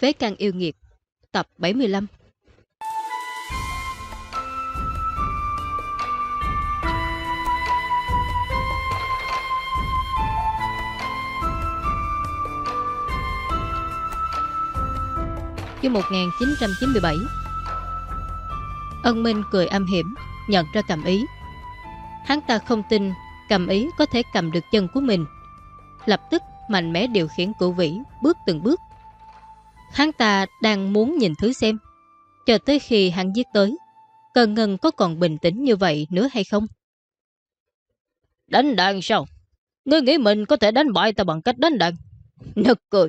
Phế căn yêu nghiệt, Tập 75 Chương 1997 Ân Minh cười âm hiểm, Nhận ra cầm ý. Hắn ta không tin cầm ý có thể cầm được chân của mình, Lập tức mạnh mẽ điều khiển cửu vĩ Bước từng bước. Hắn ta đang muốn nhìn thứ xem Chờ tới khi hắn giết tới Cơn ngân có còn bình tĩnh như vậy nữa hay không Đánh đàn sao Ngươi nghĩ mình có thể đánh bại ta bằng cách đánh đàn Nực cười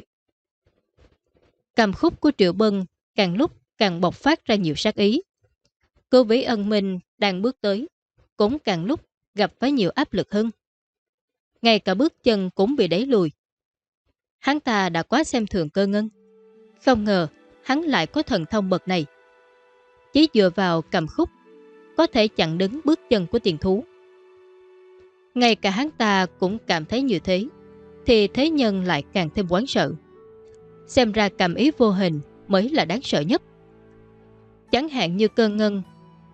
Cầm khúc của Triệu Bân càng lúc càng bộc phát ra nhiều sát ý. Cô Vĩ Ân Minh đang bước tới, cũng càng lúc gặp phải nhiều áp lực hơn. Ngay cả bước chân cũng bị đẩy lùi. Hắn ta đã quá xem thường cơ ngân. Không ngờ hắn lại có thần thông bậc này. Chỉ dựa vào cầm khúc, có thể chặn đứng bước chân của tiền thú. Ngay cả hắn ta cũng cảm thấy như thế, thì thế nhân lại càng thêm quán sợ. Xem ra cầm ý vô hình mới là đáng sợ nhất. Chẳng hạn như cơ ngân,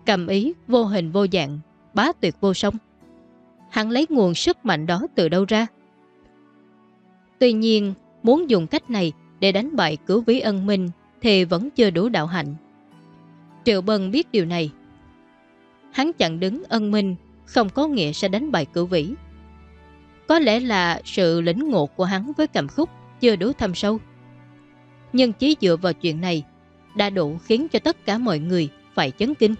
cầm ý vô hình vô dạng, bá tuyệt vô song. Hắn lấy nguồn sức mạnh đó từ đâu ra? Tuy nhiên, muốn dùng cách này để đánh bại cứu ví ân minh thì vẫn chưa đủ đạo hạnh. Triệu Bân biết điều này. Hắn chặn đứng ân minh, không có nghĩa sẽ đánh bại cửu vĩ. Có lẽ là sự lĩnh ngộ của hắn với cảm khúc chưa đủ thâm sâu nhưng chỉ dựa vào chuyện này đã đủ khiến cho tất cả mọi người phải chấn kinh.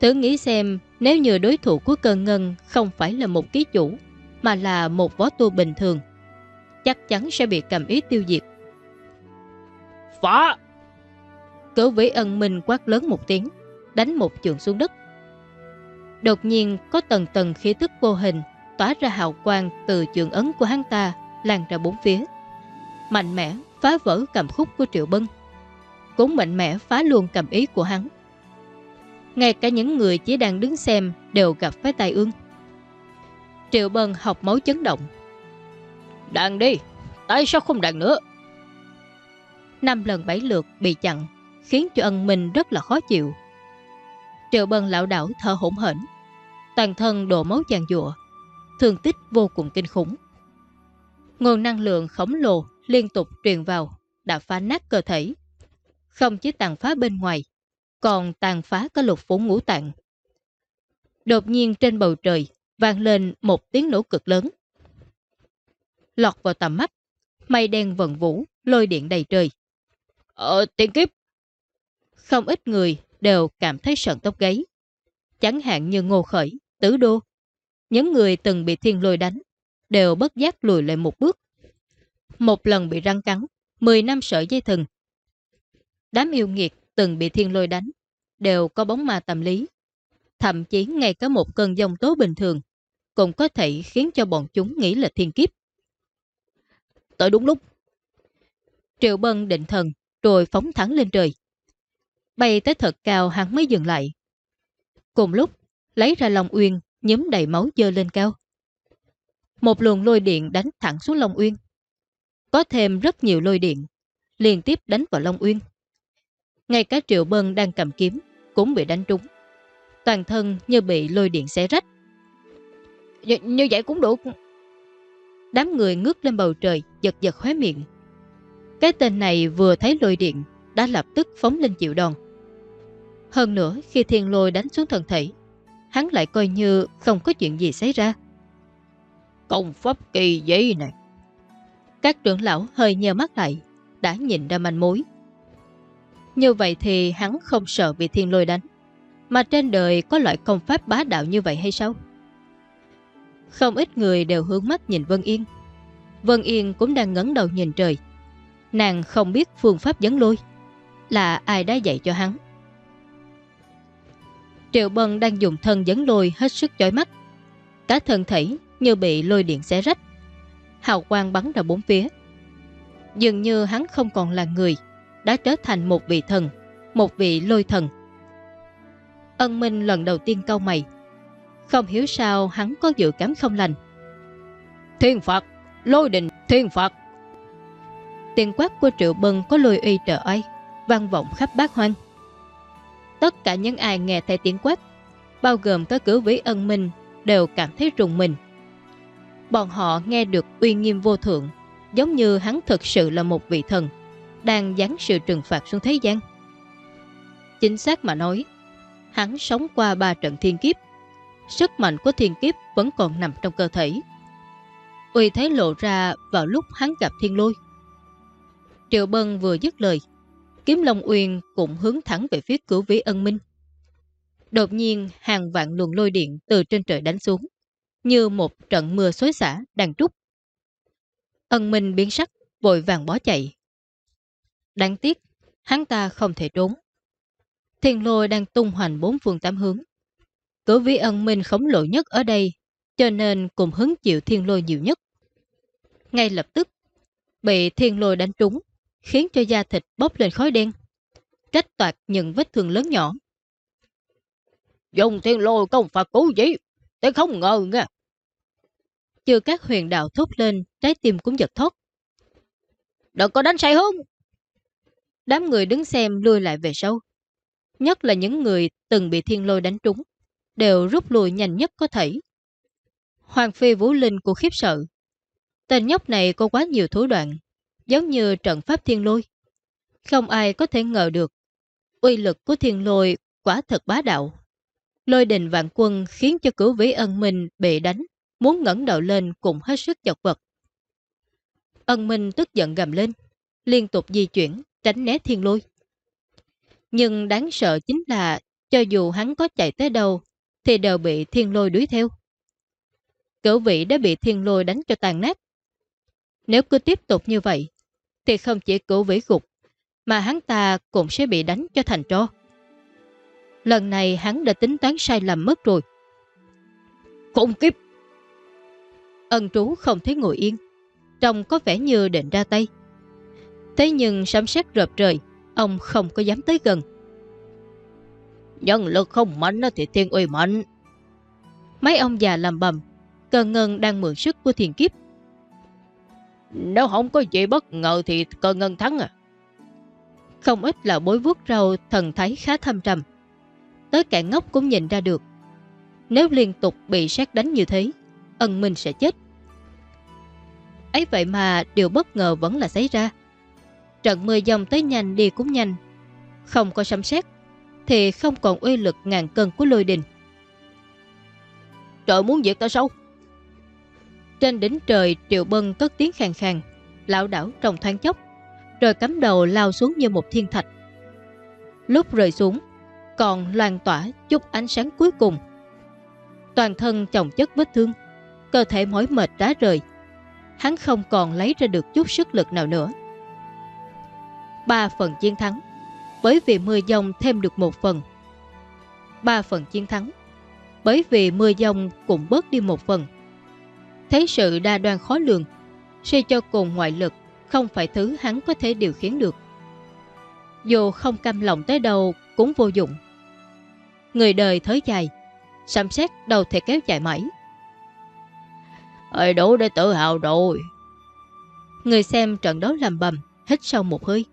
Thử nghĩ xem, nếu như đối thủ của cơn ngân không phải là một ký chủ, mà là một võ tu bình thường chắc chắn sẽ bị cầm ý tiêu diệt. Phá! Cửu vĩ ân minh quát lớn một tiếng đánh một trường xuống đất. Đột nhiên có tầng tầng khí tức vô hình tỏa ra hào quang từ trường ấn của hắn ta lan ra bốn phía. Mạnh mẽ phá vỡ cầm khúc của Triệu Bân. Cũng mạnh mẽ phá luôn cầm ý của hắn. Ngay cả những người chỉ đang đứng xem đều gặp phải tai ương. Triệu Bân học máu chấn động. Đàn đi, tại sao không đàn nữa? Năm lần bảy lượt bị chặn, khiến cho ân minh rất là khó chịu. Triệu Bân lão đảo thở hỗn hển, toàn thân đổ máu chàng dụa, thương tích vô cùng kinh khủng. Nguồn năng lượng khổng lồ liên tục truyền vào, đã phá nát cơ thể. Không chỉ tàn phá bên ngoài, còn tàn phá cả lục phủ ngũ tạng. Đột nhiên trên bầu trời vang lên một tiếng nổ cực lớn. Lọt vào tầm mắt, mây đen vần vũ, lôi điện đầy trời. Ờ, tiên kiếp! Không ít người đều cảm thấy sợn tóc gáy. Chẳng hạn như Ngô Khởi, Tứ Đô. Những người từng bị thiên lôi đánh, đều bất giác lùi lại một bước một lần bị răng cắn, 10 năm sợi dây thừng. Đám yêu nghiệt từng bị thiên lôi đánh, đều có bóng ma tâm lý. Thậm chí ngay cả một cơn giông tố bình thường, cũng có thể khiến cho bọn chúng nghĩ là thiên kiếp. Tới đúng lúc, Triệu Bân định thần, rồi phóng thẳng lên trời. Bay tới thật cao hắn mới dừng lại. Cùng lúc, lấy ra Long Uyên, nhấm đầy máu dơ lên cao. Một luồng lôi điện đánh thẳng xuống Long Uyên. Có thêm rất nhiều lôi điện, liên tiếp đánh vào Long Uyên. Ngay cả Triệu Bân đang cầm kiếm cũng bị đánh trúng. Toàn thân như bị lôi điện xé rách. Như, như vậy cũng được. Đám người ngước lên bầu trời, giật giật khóe miệng. Cái tên này vừa thấy lôi điện, đã lập tức phóng lên chịu đòn. Hơn nữa, khi thiên lôi đánh xuống thân thể, hắn lại coi như không có chuyện gì xảy ra. Công pháp kỳ giấy này. Các trưởng lão hơi nheo mắt lại, đã nhìn ra manh mối. Như vậy thì hắn không sợ bị thiên lôi đánh. Mà trên đời có loại công pháp bá đạo như vậy hay sao? Không ít người đều hướng mắt nhìn Vân Yên. Vân Yên cũng đang ngấn đầu nhìn trời. Nàng không biết phương pháp dẫn lôi. Là ai đã dạy cho hắn. Triệu Bân đang dùng thân dẫn lôi hết sức chói mắt. Cả thân thể như bị lôi điện xé rách hào quang bắn ra bốn phía. Dường như hắn không còn là người, đã trở thành một vị thần, một vị lôi thần. Ân Minh lần đầu tiên câu mày. Không hiểu sao hắn có dự cảm không lành. Thiên Phật, lôi đình, thiên Phật. Tiền quát của Triệu Bân có lôi uy trợ oai, vang vọng khắp bát hoang. Tất cả những ai nghe thấy tiếng quát, bao gồm các cử vĩ ân minh, đều cảm thấy rùng mình. Bọn họ nghe được uy nghiêm vô thượng, giống như hắn thực sự là một vị thần, đang giáng sự trừng phạt xuống thế gian. Chính xác mà nói, hắn sống qua ba trận thiên kiếp, sức mạnh của thiên kiếp vẫn còn nằm trong cơ thể. Uy thế lộ ra vào lúc hắn gặp thiên lôi. Triệu Bân vừa dứt lời, kiếm Long Uyên cũng hướng thẳng về phía cửu vĩ ân minh. Đột nhiên hàng vạn luồng lôi điện từ trên trời đánh xuống, như một trận mưa xối xả đang trút. Ân minh biến sắc, vội vàng bó chạy. Đáng tiếc, hắn ta không thể trốn. Thiên lôi đang tung hoành bốn phương tám hướng. Cửu vĩ ân minh khổng lồ nhất ở đây, cho nên cùng hứng chịu thiên lôi nhiều nhất. Ngay lập tức, bị thiên lôi đánh trúng, khiến cho da thịt bốc lên khói đen. Trách toạt những vết thương lớn nhỏ. Dùng thiên lôi công phạt cứu gì? Tôi không ngờ nha. Chưa các huyền đạo thốt lên, trái tim cũng giật thốt. Đừng có đánh sai hướng. Đám người đứng xem lùi lại về sau. Nhất là những người từng bị thiên lôi đánh trúng, đều rút lùi nhanh nhất có thể. Hoàng Phi Vũ Linh của khiếp sợ. Tên nhóc này có quá nhiều thủ đoạn, giống như trận pháp thiên lôi. Không ai có thể ngờ được, uy lực của thiên lôi quả thật bá đạo. Lôi đình vạn quân khiến cho cửu vĩ ân minh bị đánh, muốn ngẩng đầu lên cũng hết sức chật vật. Ân minh tức giận gầm lên, liên tục di chuyển, tránh né thiên lôi. Nhưng đáng sợ chính là cho dù hắn có chạy tới đâu thì đều bị thiên lôi đuổi theo. Cửu vị đã bị thiên lôi đánh cho tàn nát. Nếu cứ tiếp tục như vậy thì không chỉ cửu vĩ gục, mà hắn ta cũng sẽ bị đánh cho thành tro. Lần này hắn đã tính toán sai lầm mất rồi. Khủng kiếp! Ân trú không thấy ngồi yên, trông có vẻ như định ra tay. Thế nhưng sấm sét rợp trời, ông không có dám tới gần. Nhân lực không mạnh thì thiên uy mạnh. Mấy ông già làm bầm, cơn ngân đang mượn sức của thiền kiếp nếu không có gì bất ngờ thì cơ ngân thắng à. Không ít là bối vuốt râu thần thái khá thâm trầm. Tới cả ngốc cũng nhìn ra được. Nếu liên tục bị sát đánh như thế, ân minh sẽ chết. ấy vậy mà điều bất ngờ vẫn là xảy ra. Trận mưa dòng tới nhanh đi cũng nhanh. Không có sấm sét thì không còn uy lực ngàn cân của lôi đình. Trời muốn diệt ta sâu. Trên đỉnh trời Triệu Bân cất tiếng khàn khàn, lão đảo trong thoáng chốc, rồi cắm đầu lao xuống như một thiên thạch. Lúc rơi xuống, còn loàn tỏa chút ánh sáng cuối cùng. Toàn thân chồng chất vết thương, cơ thể mỏi mệt rá rời. Hắn không còn lấy ra được chút sức lực nào nữa. Ba phần chiến thắng, bởi vì mưa dông thêm được một phần. Ba phần chiến thắng, bởi vì mưa dông cũng bớt đi một phần. Thấy sự đa đoan khó lường, suy cho cùng ngoại lực không phải thứ hắn có thể điều khiển được. Dù không cam lòng tới đâu cũng vô dụng. Người đời thới dài, xăm xét đầu thể kéo dài mãi. Ơi đủ để tự hào rồi. Người xem trận đấu làm bầm, hít sâu một hơi.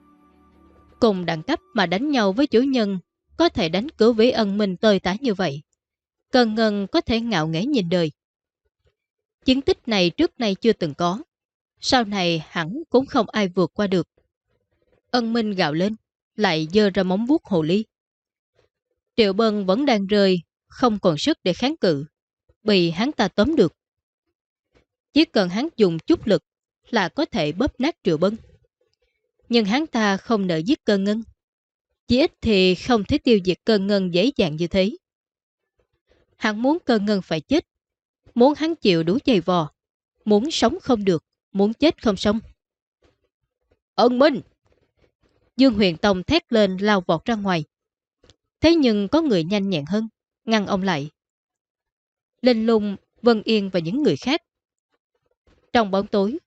Cùng đẳng cấp mà đánh nhau với chủ nhân có thể đánh cứu vĩ ân mình tơi tái như vậy. Cần ngân có thể ngạo nghẽ nhìn đời. Chiến tích này trước nay chưa từng có. Sau này hẳn cũng không ai vượt qua được. Ân Minh gạo lên, lại dơ ra móng vuốt hồ ly. Triệu Bân vẫn đang rơi, không còn sức để kháng cự. Bị hắn ta tóm được. Chỉ cần hắn dùng chút lực là có thể bóp nát Triệu Bân. Nhưng hắn ta không nợ giết cơ ngân. Chỉ ít thì không thể tiêu diệt cơ ngân dễ dàng như thế. Hắn muốn cơ ngân phải chết Muốn hắn chịu đủ dày vò. Muốn sống không được. Muốn chết không sống. Ân Minh! Dương Huyền Tông thét lên lao vọt ra ngoài. Thế nhưng có người nhanh nhẹn hơn, ngăn ông lại. Linh lung, Vân Yên và những người khác. Trong bóng tối,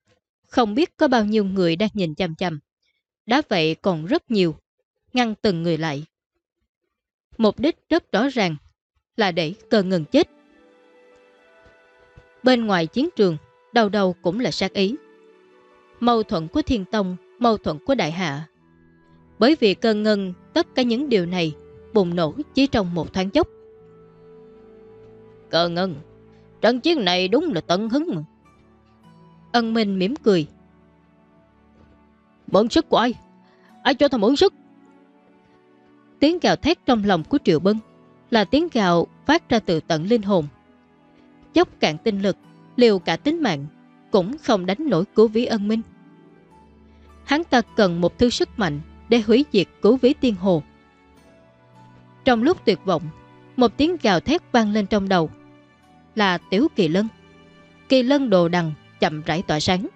không biết có bao nhiêu người đang nhìn chằm chằm. Đã vậy còn rất nhiều, ngăn từng người lại. Mục đích rất rõ ràng là để cờ ngừng chết. Bên ngoài chiến trường, đầu đầu cũng là sát ý. Mâu thuẫn của Thiên Tông mâu thuẫn của đại hạ. Bởi vì cơn ngân tất cả những điều này bùng nổ chỉ trong một thoáng chốc. Cơ ngân, trận chiến này đúng là tận hứng. Ân Minh mỉm cười. Mượn sức của ai? Ai cho thằng mượn sức? Tiếng gào thét trong lòng của Triệu Bân là tiếng gào phát ra từ tận linh hồn. Dốc cạn tinh lực, liều cả tính mạng, cũng không đánh nổi cứu ví ân minh. Hắn ta cần một thứ sức mạnh để hủy diệt cứu ví tiên hồ. Trong lúc tuyệt vọng, một tiếng gào thét vang lên trong đầu. Là Tiểu Kỳ Lân. Kỳ Lân đồ đằng chậm rãi tỏa sáng.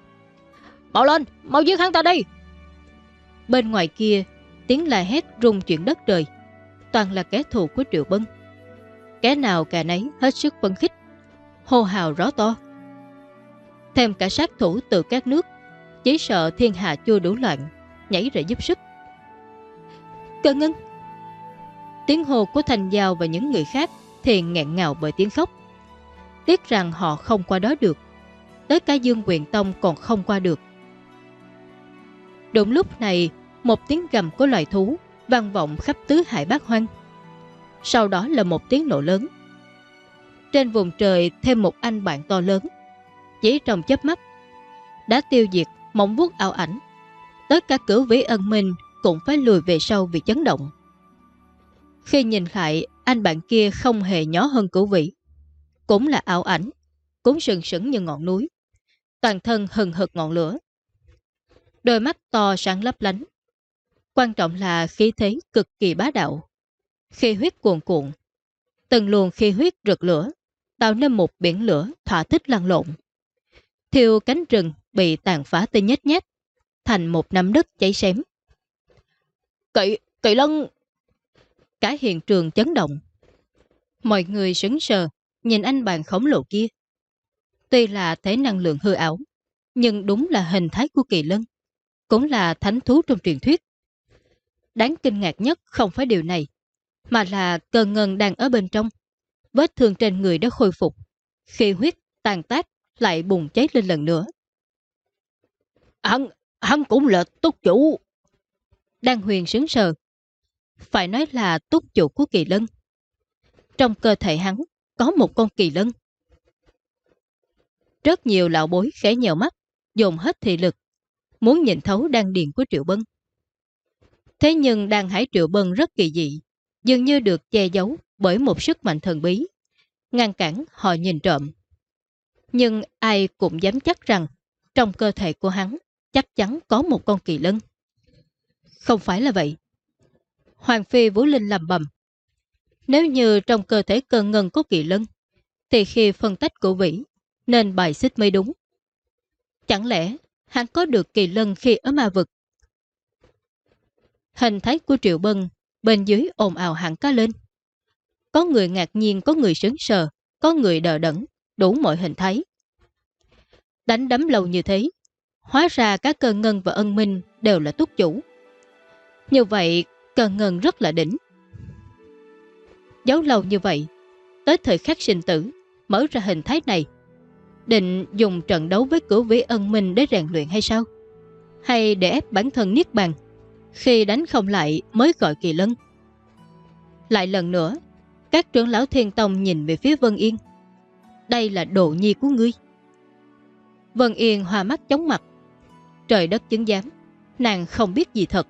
Mau lên, mau giết hắn ta đi. Bên ngoài kia, tiếng la hét rung chuyển đất trời. Toàn là kẻ thù của Triệu Bân. Kẻ nào cả nấy hết sức phấn khích. Hô hào rõ to. Thêm cả sát thủ từ các nước. Chỉ sợ thiên hạ chưa đủ loạn. Nhảy ra giúp sức. Cơ ngân. Tiếng hô của Thành Giao và những người khác thì nghẹn ngào bởi tiếng khóc. Tiếc rằng họ không qua đó được. Tới cả Dương Quyền Tông còn không qua được. Đúng lúc này, một tiếng gầm của loài thú vang vọng khắp tứ hải bát hoang. Sau đó là một tiếng nổ lớn. Trên vùng trời thêm một anh bạn to lớn. Chỉ trong chớp mắt, đã tiêu diệt mỏng vuốt ảo ảnh. Tất cả cửu vĩ ân minh cũng phải lùi về sau vì chấn động. Khi nhìn lại, anh bạn kia không hề nhỏ hơn cửu vĩ. Cũng là ảo ảnh, cũng sừng sững như ngọn núi. Toàn thân hừng hực ngọn lửa. Đôi mắt to sáng lấp lánh. Quan trọng là khí thế cực kỳ bá đạo. Khi huyết cuồn cuộn, từng luồng khi huyết rực lửa, tạo nên một biển lửa thỏa thích lăn lộn. Thiêu cánh rừng bị tàn phá tới nhét nhét, thành một nắm đất cháy xém. Kỵ, kỵ lân! Cả hiện trường chấn động. Mọi người sững sờ, nhìn anh bạn khổng lồ kia. Tuy là thế năng lượng hư ảo, nhưng đúng là hình thái của kỳ lân. Cũng là thánh thú trong truyền thuyết. Đáng kinh ngạc nhất không phải điều này, mà là cơn ngân đang ở bên trong. Vết thương trên người đã khôi phục. Khi huyết tàn tác lại bùng cháy lên lần nữa. Hắn, hắn cũng là túc chủ. Đan huyền sướng sờ. Phải nói là túc chủ của kỳ lân. Trong cơ thể hắn có một con kỳ lân. Rất nhiều lão bối khẽ nhèo mắt, dồn hết thị lực, muốn nhìn thấu đan điền của Triệu Bân. Thế nhưng đan hải Triệu Bân rất kỳ dị, dường như được che giấu bởi một sức mạnh thần bí, ngăn cản họ nhìn trộm. Nhưng ai cũng dám chắc rằng trong cơ thể của hắn chắc chắn có một con kỳ lân. Không phải là vậy. Hoàng Phi Vũ Linh làm bầm. Nếu như trong cơ thể cơn ngân có kỳ lân, thì khi phân tách của vĩ, nên bài xích mới đúng. Chẳng lẽ hắn có được kỳ lân khi ở ma vực? Hình thái của Triệu Bân bên dưới ồn ào hẳn cá lên. Có người ngạc nhiên, có người sướng sờ, có người đờ đẫn, đủ mọi hình thái. Đánh đấm lâu như thế, hóa ra các cơn ngân và ân minh đều là túc chủ. Như vậy, cơn ngân rất là đỉnh. Giấu lâu như vậy, tới thời khắc sinh tử, mở ra hình thái này, định dùng trận đấu với cửu vĩ ân minh để rèn luyện hay sao? Hay để ép bản thân niết bàn, khi đánh không lại mới gọi kỳ lân? Lại lần nữa, các trưởng lão thiên tông nhìn về phía Vân Yên. Đây là độ nhi của ngươi. Vân Yên hòa mắt chóng mặt. Trời đất chứng giám, nàng không biết gì thật.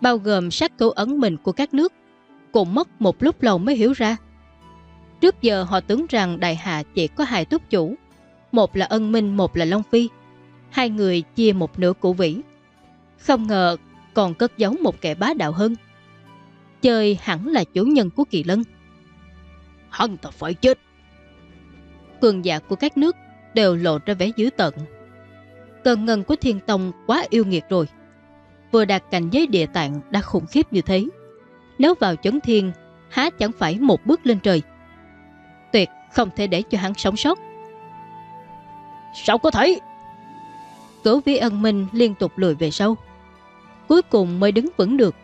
Bao gồm sát cấu ấn mình của các nước, cũng mất một lúc lâu mới hiểu ra. Trước giờ họ tưởng rằng đại hạ chỉ có hai túc chủ, một là ân minh, một là Long Phi. Hai người chia một nửa của vĩ. Không ngờ còn cất giấu một kẻ bá đạo hơn. Chơi hẳn là chủ nhân của kỳ lân. Hắn ta phải chết. Cường giả của các nước đều lộ ra vẻ dữ tận. Cơn ngân của thiên tông quá yêu nghiệt rồi. Vừa đạt cảnh giới địa tạng đã khủng khiếp như thế. Nếu vào chấn thiên, há chẳng phải một bước lên trời. Không thể để cho hắn sống sót. Sao có thể? Cửu vi ân minh liên tục lùi về sau. Cuối cùng mới đứng vững được.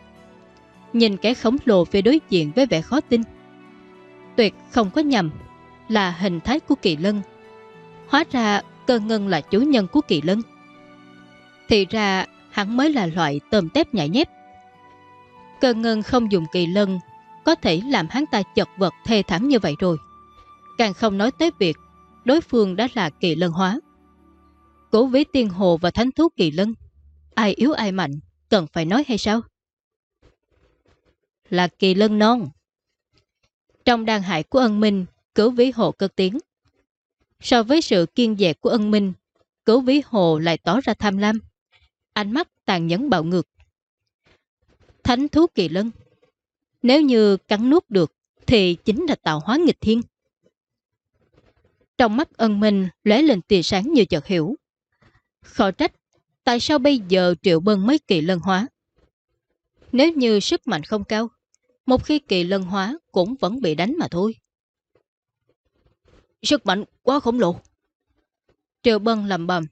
Nhìn cái khổng lồ phía đối diện với vẻ khó tin. Tuyệt không có nhầm là hình thái của kỳ lân Hóa ra cơ ngân là chủ nhân của kỳ lân. Thì ra hắn mới là loại tôm tép nhảy nhép. cơ ngân không dùng kỳ lân có thể làm hắn ta chật vật thê thảm như vậy rồi. Càng không nói tới việc đối phương đã là kỳ lân hóa. Cố với tiên hồ và thánh thú kỳ lân, ai yếu ai mạnh, cần phải nói hay sao? Là kỳ lân non. Trong đàn hại của ân minh, cứu ví hồ cất tiếng. So với sự kiên dẹt của ân minh, cứu ví hồ lại tỏ ra tham lam. Ánh mắt tàn nhẫn bạo ngược. Thánh thú kỳ lân. Nếu như cắn nuốt được, thì chính là tạo hóa nghịch thiên. Trong mắt ân minh lóe lên tia sáng như chợt hiểu. Khó trách, tại sao bây giờ triệu bân mới kỳ lân hóa? Nếu như sức mạnh không cao, một khi kỳ lân hóa cũng vẫn bị đánh mà thôi. Sức mạnh quá khổng lồ. Triệu bân lầm bầm,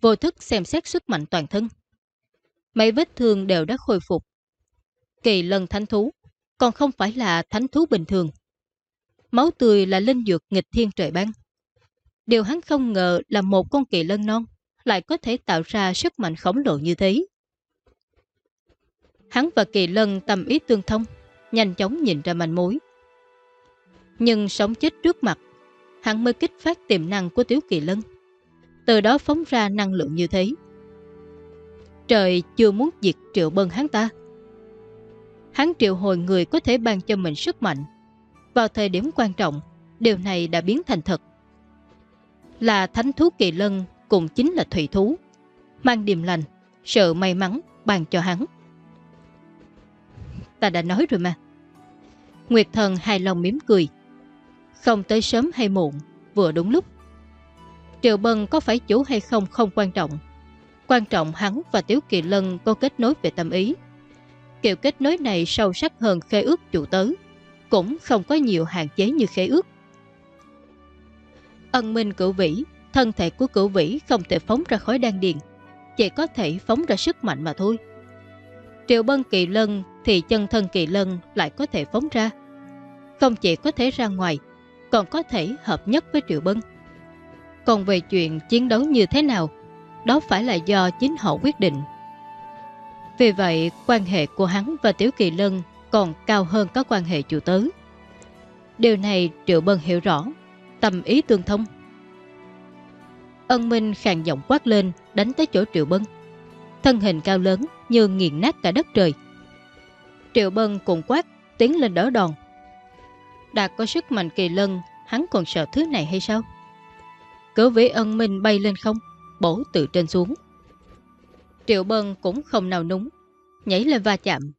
vô thức xem xét sức mạnh toàn thân. Mấy vết thương đều đã khôi phục. Kỳ lân thánh thú, còn không phải là thánh thú bình thường. Máu tươi là linh dược nghịch thiên trời ban. Điều hắn không ngờ là một con kỳ lân non lại có thể tạo ra sức mạnh khổng lồ như thế. Hắn và kỳ lân tâm ý tương thông, nhanh chóng nhìn ra manh mối. Nhưng sống chết trước mặt, hắn mới kích phát tiềm năng của Tiếu Kỳ Lân. Từ đó phóng ra năng lượng như thế. Trời chưa muốn diệt triệu bân hắn ta. Hắn triệu hồi người có thể ban cho mình sức mạnh. Vào thời điểm quan trọng, điều này đã biến thành thật. Là thánh thú kỳ lân cũng chính là thủy thú. Mang điềm lành, sự may mắn ban cho hắn. Ta đã nói rồi mà. Nguyệt thần hài lòng mỉm cười. Không tới sớm hay muộn, vừa đúng lúc. Triệu Bân có phải chủ hay không không quan trọng. Quan trọng hắn và Tiếu Kỳ Lân có kết nối về tâm ý. Kiểu kết nối này sâu sắc hơn khế ước chủ tớ, cũng không có nhiều hạn chế như khế ước. Ân minh cửu vĩ, thân thể của cửu vĩ không thể phóng ra khói đan điền, chỉ có thể phóng ra sức mạnh mà thôi. Triệu Bân Kỳ Lân thì chân thân Kỳ Lân lại có thể phóng ra. Không chỉ có thể ra ngoài, còn có thể hợp nhất với Triệu Bân. Còn về chuyện chiến đấu như thế nào, đó phải là do chính họ quyết định. Vì vậy, quan hệ của hắn và Tiểu Kỳ Lân còn cao hơn các quan hệ chủ tớ. Điều này Triệu Bân hiểu rõ, tầm ý tương thông. Ân Minh khàn giọng quát lên, đánh tới chỗ Triệu Bân. Thân hình cao lớn như nghiền nát cả đất trời. Triệu Bân cùng quát, tiến lên đỡ đòn. Đạt có sức mạnh kỳ lân, hắn còn sợ thứ này hay sao? Cứ vĩ ân minh bay lên không, bổ từ trên xuống. Triệu Bân cũng không nào núng, nhảy lên va chạm.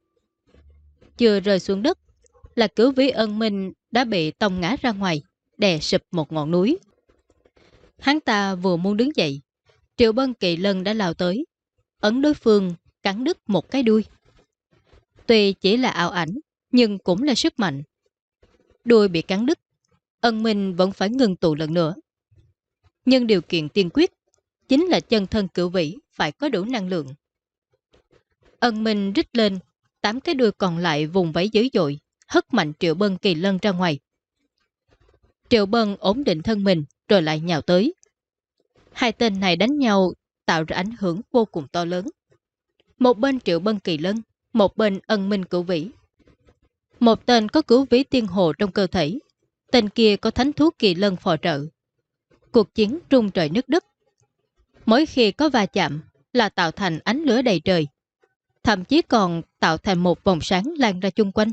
Chưa rơi xuống đất, là cứu vĩ ân minh đã bị tông ngã ra ngoài, đè sụp một ngọn núi. Hắn ta vừa muốn đứng dậy, Triệu Bân kỳ lân đã lao tới, ấn đối phương cắn đứt một cái đuôi. Tuy chỉ là ảo ảnh, nhưng cũng là sức mạnh. Đuôi bị cắn đứt, ân minh vẫn phải ngừng tụ lần nữa. Nhưng điều kiện tiên quyết chính là chân thân cửu vĩ phải có đủ năng lượng. Ân minh rít lên, tám cái đuôi còn lại vùng vẫy dữ dội, hất mạnh Triệu Bân kỳ lân ra ngoài. Triệu Bân ổn định thân mình rồi lại nhào tới. Hai tên này đánh nhau tạo ra ảnh hưởng vô cùng to lớn. Một bên Triệu Bân kỳ lân, một bên ân minh cửu vĩ. Một tên có cứu vĩ tiên hồ trong cơ thể, tên kia có thánh thú kỳ lân phò trợ. Cuộc chiến trung trời nước đất. Mỗi khi có va chạm là tạo thành ánh lửa đầy trời, thậm chí còn tạo thành một vòng sáng lan ra chung quanh.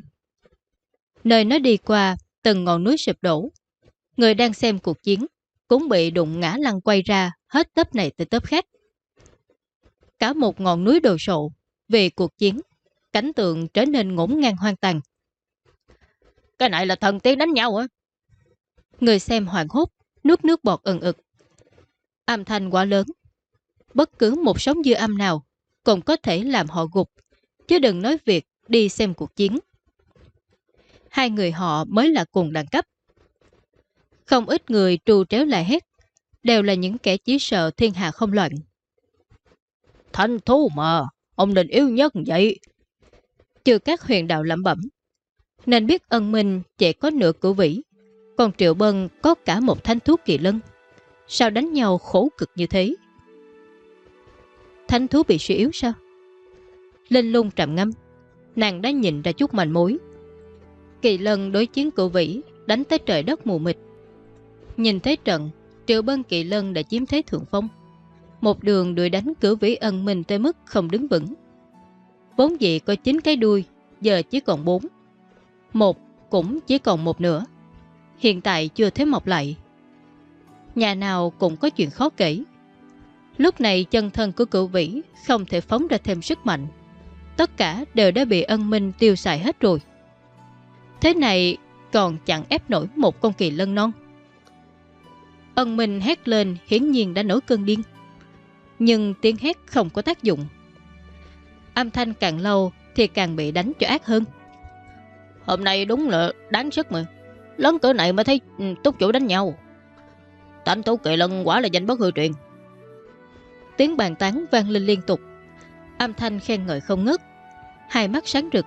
Nơi nó đi qua, từng ngọn núi sụp đổ. Người đang xem cuộc chiến cũng bị đụng ngã lăn quay ra hết tớp này tới tớp khác. Cả một ngọn núi đồ sộ về cuộc chiến cảnh tượng trở nên ngổn ngang hoang tàn. Cái này là thần tiên đánh nhau hả? Người xem hoàng hốt, nước nước bọt ẩn ực. Âm thanh quá lớn. Bất cứ một sóng dư âm nào cũng có thể làm họ gục, chứ đừng nói việc đi xem cuộc chiến. Hai người họ mới là cùng đẳng cấp. Không ít người trù tréo lại hết, đều là những kẻ chỉ sợ thiên hạ không loạn. Thanh thú mà, ông định yêu nhất vậy, trừ các huyền đạo lẩm bẩm. Nên biết ân minh chỉ có nửa cửu vĩ, còn Triệu Bân có cả một thanh thuốc kỳ lân. Sao đánh nhau khổ cực như thế? thánh thú bị suy yếu sao? Linh lung trầm ngâm, nàng đã nhìn ra chút manh mối. Kỳ lân đối chiến cựu vĩ đánh tới trời đất mù mịt. Nhìn thấy trận, triệu bân kỳ lân đã chiếm thế thượng phong. Một đường đuổi đánh cửu vĩ ân mình tới mức không đứng vững. Vốn dĩ có 9 cái đuôi, giờ chỉ còn 4. Một cũng chỉ còn một nửa. Hiện tại chưa thấy mọc lại. Nhà nào cũng có chuyện khó kể. Lúc này chân thân của cửu vĩ không thể phóng ra thêm sức mạnh. Tất cả đều đã bị ân minh tiêu xài hết rồi. Thế này còn chẳng ép nổi một con kỳ lân non. Ân minh hét lên hiển nhiên đã nổi cơn điên. Nhưng tiếng hét không có tác dụng. Âm thanh càng lâu thì càng bị đánh cho ác hơn. Hôm nay đúng là đáng sức mà. Lớn cỡ này mà thấy ừ, túc chủ đánh nhau. Tánh thú kỳ lân quả là danh bất hư truyền. Tiếng bàn tán vang lên liên tục. Âm thanh khen ngợi không ngớt. Hai mắt sáng rực.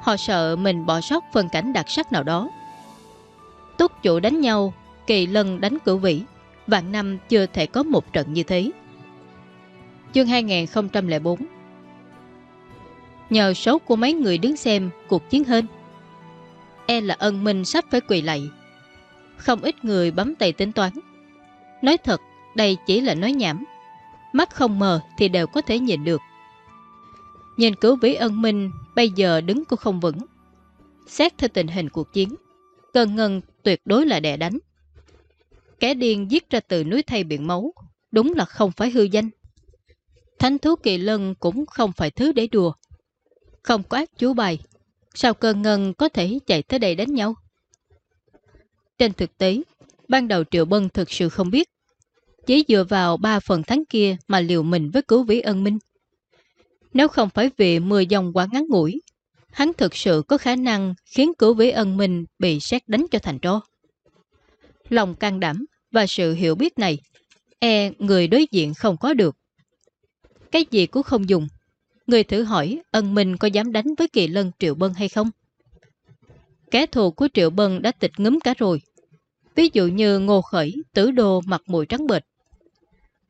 Họ sợ mình bỏ sót phần cảnh đặc sắc nào đó. Túc chủ đánh nhau, kỳ lân đánh cửu vĩ. Vạn năm chưa thể có một trận như thế. Chương 2004 Nhờ số của mấy người đứng xem cuộc chiến hơn E là ân minh sắp phải quỳ lạy. Không ít người bấm tay tính toán. Nói thật, Đây chỉ là nói nhảm. Mắt không mờ thì đều có thể nhìn được. Nhìn cứu vĩ ân minh, Bây giờ đứng cũng không vững. Xét theo tình hình cuộc chiến, Cơn ngân tuyệt đối là đè đánh. Kẻ điên giết ra từ núi thay biển máu. Đúng là không phải hư danh. Thánh thú kỳ lân cũng không phải thứ để đùa. Không có ác chú bài, Sao cơn ngân có thể chạy tới đây đánh nhau? Trên thực tế, Ban đầu Triệu Bân thực sự không biết. Chỉ dựa vào ba phần thắng kia Mà liều mình với cứu vĩ ân minh. Nếu không phải vì mưa dòng quá ngắn ngủi, Hắn thực sự có khả năng Khiến cứu vĩ ân minh Bị xét đánh cho thành tro. Lòng can đảm Và sự hiểu biết này E người đối diện không có được Cái gì cũng không dùng Người thử hỏi ân minh có dám đánh với kỳ lân Triệu Bân hay không? Kẻ thù của Triệu Bân đã tịch ngấm cả rồi. Ví dụ như Ngô Khởi, Tử Đô mặt mũi trắng bệch.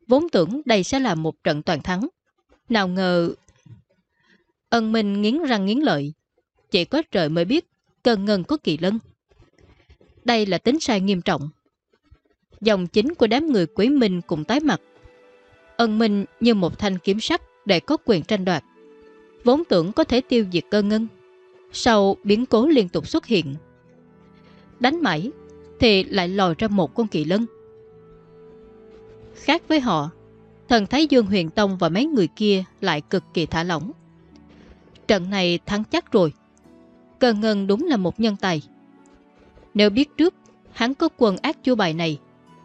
Vốn tưởng đây sẽ là một trận toàn thắng. Nào ngờ... Ân Minh nghiến răng nghiến lợi. Chỉ có trời mới biết cơn ngân có kỳ lân. Đây là tính sai nghiêm trọng. Dòng chính của đám người quý minh cùng tái mặt. Ân Minh như một thanh kiếm sắt để có quyền tranh đoạt. Vốn tưởng có thể tiêu diệt cơ ngân. Sau biến cố liên tục xuất hiện. Đánh mãi thì lại lòi ra một con kỳ lân. Khác với họ, thần Thái Dương Huyền Tông và mấy người kia lại cực kỳ thả lỏng. Trận này thắng chắc rồi. Cơ ngân đúng là một nhân tài. Nếu biết trước, hắn có quần ác chua bài này,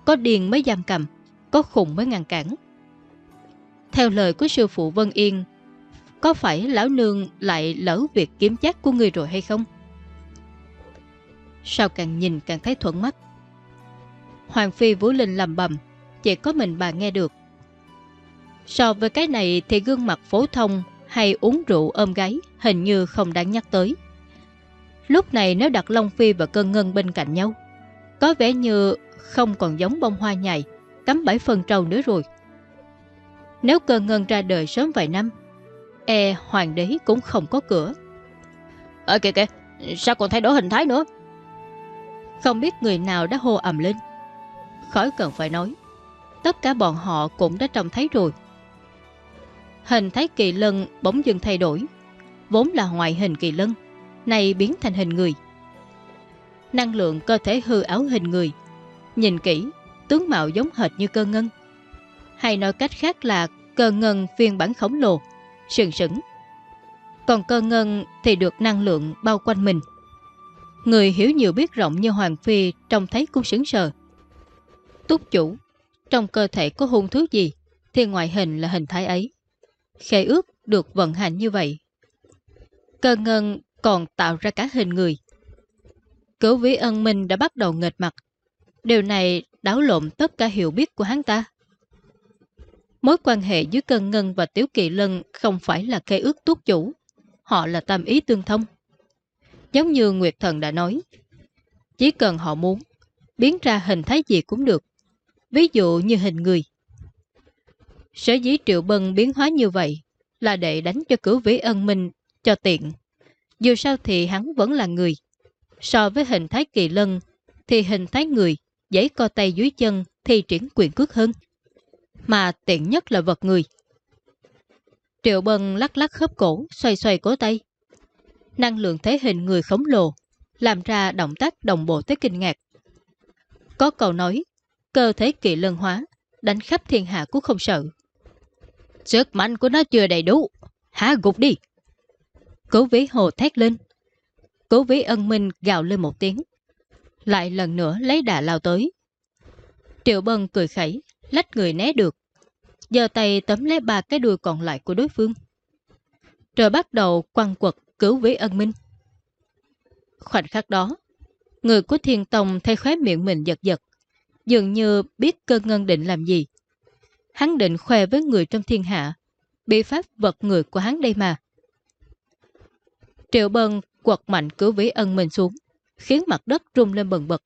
có điền mới giam cầm, có khùng mới ngăn cản. Theo lời của sư phụ Vân Yên, có phải lão nương lại lỡ việc kiếm chắc của người rồi hay không? Sao càng nhìn càng thấy thuận mắt. Hoàng Phi Vũ Linh lầm bầm, chỉ có mình bà nghe được. So với cái này thì gương mặt phổ thông hay uống rượu ôm gáy hình như không đáng nhắc tới. Lúc này nếu đặt Long Phi và Cơn Ngân bên cạnh nhau, có vẻ như không còn giống bông hoa nhài, cắm bảy phần trầu nữa rồi. Nếu cơ ngân ra đời sớm vài năm E hoàng đế cũng không có cửa. Ờ kìa kìa Sao còn thay đổi hình thái nữa? Không biết người nào đã hô ầm lên. Khỏi cần phải nói Tất cả bọn họ cũng đã trông thấy rồi. Hình thái kỳ lân bỗng dừng thay đổi Vốn là ngoại hình kỳ lân này biến thành hình người Năng lượng cơ thể hư ảo hình người Nhìn kỹ Tướng mạo giống hệt như cơ ngân hay nói cách khác là cơ ngân phiên bản khổng lồ, sừng sững. Còn cơ ngân thì được năng lượng bao quanh mình. Người hiểu nhiều biết rộng như Hoàng Phi trông thấy cũng sững sờ. Túc chủ, trong cơ thể có hung thứ gì thì ngoại hình là hình thái ấy. Khế ước được vận hành như vậy. Cơ ngân còn tạo ra cả hình người. Cửu vĩ ân minh đã bắt đầu nghệt mặt. Điều này đảo lộn tất cả hiểu biết của hắn ta. Mối quan hệ giữa Cân Ngân và Tiếu Kỳ Lân không phải là cây ước tốt chủ. Họ là tâm ý tương thông. Giống như Nguyệt Thần đã nói, chỉ cần họ muốn, biến ra hình thái gì cũng được. Ví dụ như hình người. Sở dĩ Triệu Bân biến hóa như vậy là để đánh cho cửu vĩ ân minh cho tiện. Dù sao thì hắn vẫn là người. So với hình thái kỳ lân thì hình thái người giấy co tay dưới chân thì triển quyền cước hơn. Mà tiện nhất là vật người. Triệu Bân lắc lắc khớp cổ, xoay xoay cổ tay. Năng lượng thế hình người khổng lồ, làm ra động tác đồng bộ tới kinh ngạc. Có câu nói, cơ thế kỳ lân hóa, đánh khắp thiên hạ cũng không sợ. Sức mạnh của nó chưa đầy đủ, há gục đi. Cố vĩ hồ thét lên. Cố vĩ ân minh gào lên một tiếng. Lại lần nữa lấy đà lao tới. Triệu Bân cười khẩy, lách người né được. Giờ tay tấm lấy ba cái đuôi còn lại của đối phương. Rồi bắt đầu quăng quật cứu vĩ ân minh. Khoảnh khắc đó, người của thiên tông thay khóe miệng mình giật giật. Dường như biết cơ ngân định làm gì. Hắn định khoe với người trong thiên hạ. Bị pháp vật người của hắn đây mà. Triệu Bân quật mạnh cứu vĩ ân minh xuống, khiến mặt đất rung lên bần bật.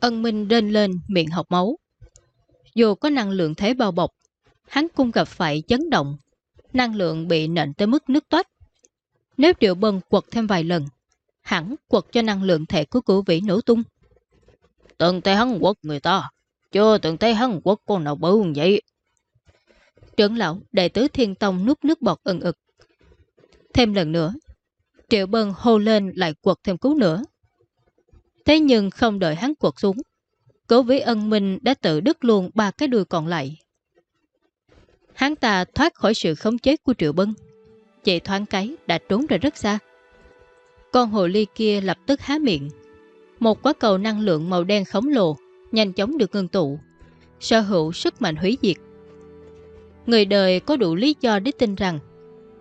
Ân minh rên lên miệng học máu. Dù có năng lượng thế bao bọc, hắn cũng gặp phải chấn động. Năng lượng bị nện tới mức nước toát. Nếu Triệu Bân quật thêm vài lần, hẳn quật cho năng lượng thể của cửu vĩ nổ tung. Từng thấy hắn quật người ta, chưa từng thấy hắn quật con nào bự như vậy. Trưởng lão, đệ tứ thiên tông nuốt nước bọt ẩn ực. Thêm lần nữa, Triệu Bân hô lên lại quật thêm cú nữa. Thế nhưng không đợi hắn quật xuống, cố vĩ ân minh đã tự đứt luôn ba cái đuôi còn lại. Hắn ta thoát khỏi sự khống chế của Triệu Bân, chạy thoáng cái đã trốn ra rất xa. Con hồ ly kia lập tức há miệng. Một quả cầu năng lượng màu đen khổng lồ nhanh chóng được ngưng tụ, sở hữu sức mạnh hủy diệt. Người đời có đủ lý do để tin rằng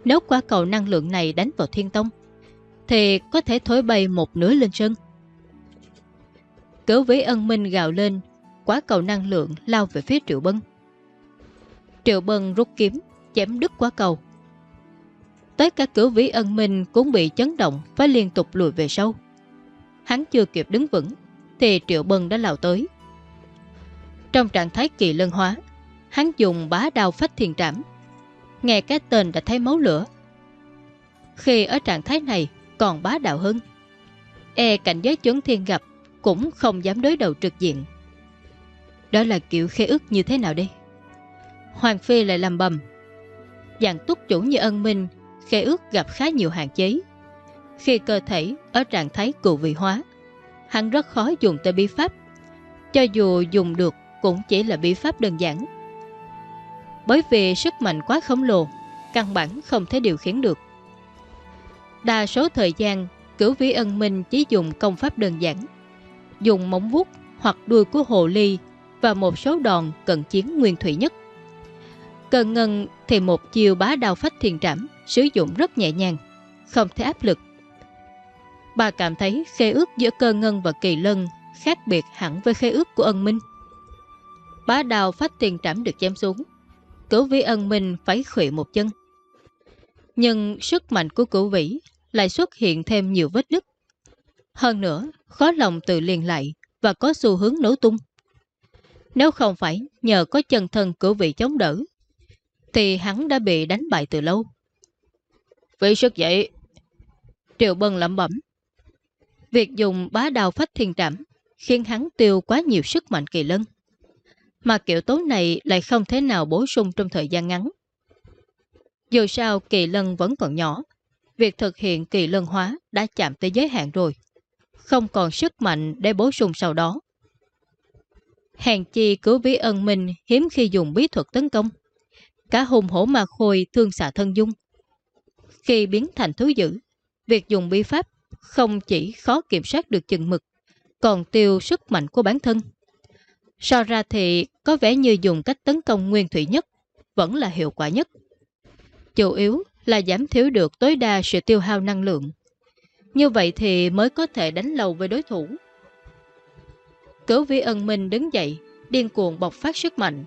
nếu quả cầu năng lượng này đánh vào thiên tông, thì có thể thổi bay một nửa lên sân. Cửu vĩ ân minh gào lên, quá cầu năng lượng lao về phía Triệu Bân. Triệu Bân rút kiếm, chém đứt quá cầu. Tới cả cửu vĩ ân minh cũng bị chấn động phải liên tục lùi về sau. Hắn chưa kịp đứng vững, thì Triệu Bân đã lao tới. Trong trạng thái kỳ lân hóa, hắn dùng bá đao phách thiền trảm. Nghe cái tên đã thấy máu lửa. Khi ở trạng thái này, còn bá đạo hơn. E cảnh giới chốn thiên gặp cũng không dám đối đầu trực diện. Đó là kiểu khế ức như thế nào đây? Hoàng Phi lại làm bầm. Dạng túc chủ như ân minh, khế ước gặp khá nhiều hạn chế. Khi cơ thể ở trạng thái cụ vị hóa, hắn rất khó dùng tới bí pháp. Cho dù dùng được cũng chỉ là bí pháp đơn giản. Bởi vì sức mạnh quá khổng lồ, căn bản không thể điều khiển được. Đa số thời gian, cửu vĩ ân minh chỉ dùng công pháp đơn giản. Dùng móng vuốt hoặc đuôi của hồ ly và một số đòn cận chiến nguyên thủy nhất. Cần ngân thì một chiều bá đao phách thiền trảm sử dụng rất nhẹ nhàng, không thể áp lực. Bà cảm thấy khế ước giữa cơ ngân và kỳ lân khác biệt hẳn với khế ước của ân minh. Bá đào phách thiền trảm được chém xuống, cửu vĩ ân minh phải khủy một chân. Nhưng sức mạnh của cửu vĩ lại xuất hiện thêm nhiều vết đứt. Hơn nữa, khó lòng tự liền lại và có xu hướng nổ tung. Nếu không phải nhờ có chân thân cửu vị chống đỡ, thì hắn đã bị đánh bại từ lâu. Vì sức dậy, Triệu Bân lẩm bẩm. Việc dùng bá đào phách thiên trảm khiến hắn tiêu quá nhiều sức mạnh kỳ lân. Mà kiểu tố này lại không thể nào bổ sung trong thời gian ngắn. Dù sao kỳ lân vẫn còn nhỏ, việc thực hiện kỳ lân hóa đã chạm tới giới hạn rồi. Không còn sức mạnh để bổ sung sau đó. Hèn chi cứu bí ân minh hiếm khi dùng bí thuật tấn công. Cả hùng hổ mà khôi thương xạ thân dung. Khi biến thành thú dữ, việc dùng bí pháp không chỉ khó kiểm soát được chừng mực, còn tiêu sức mạnh của bản thân. So ra thì có vẻ như dùng cách tấn công nguyên thủy nhất vẫn là hiệu quả nhất. Chủ yếu là giảm thiểu được tối đa sự tiêu hao năng lượng. Như vậy thì mới có thể đánh lâu với đối thủ. Cửu vi ân minh đứng dậy, điên cuồng bộc phát sức mạnh.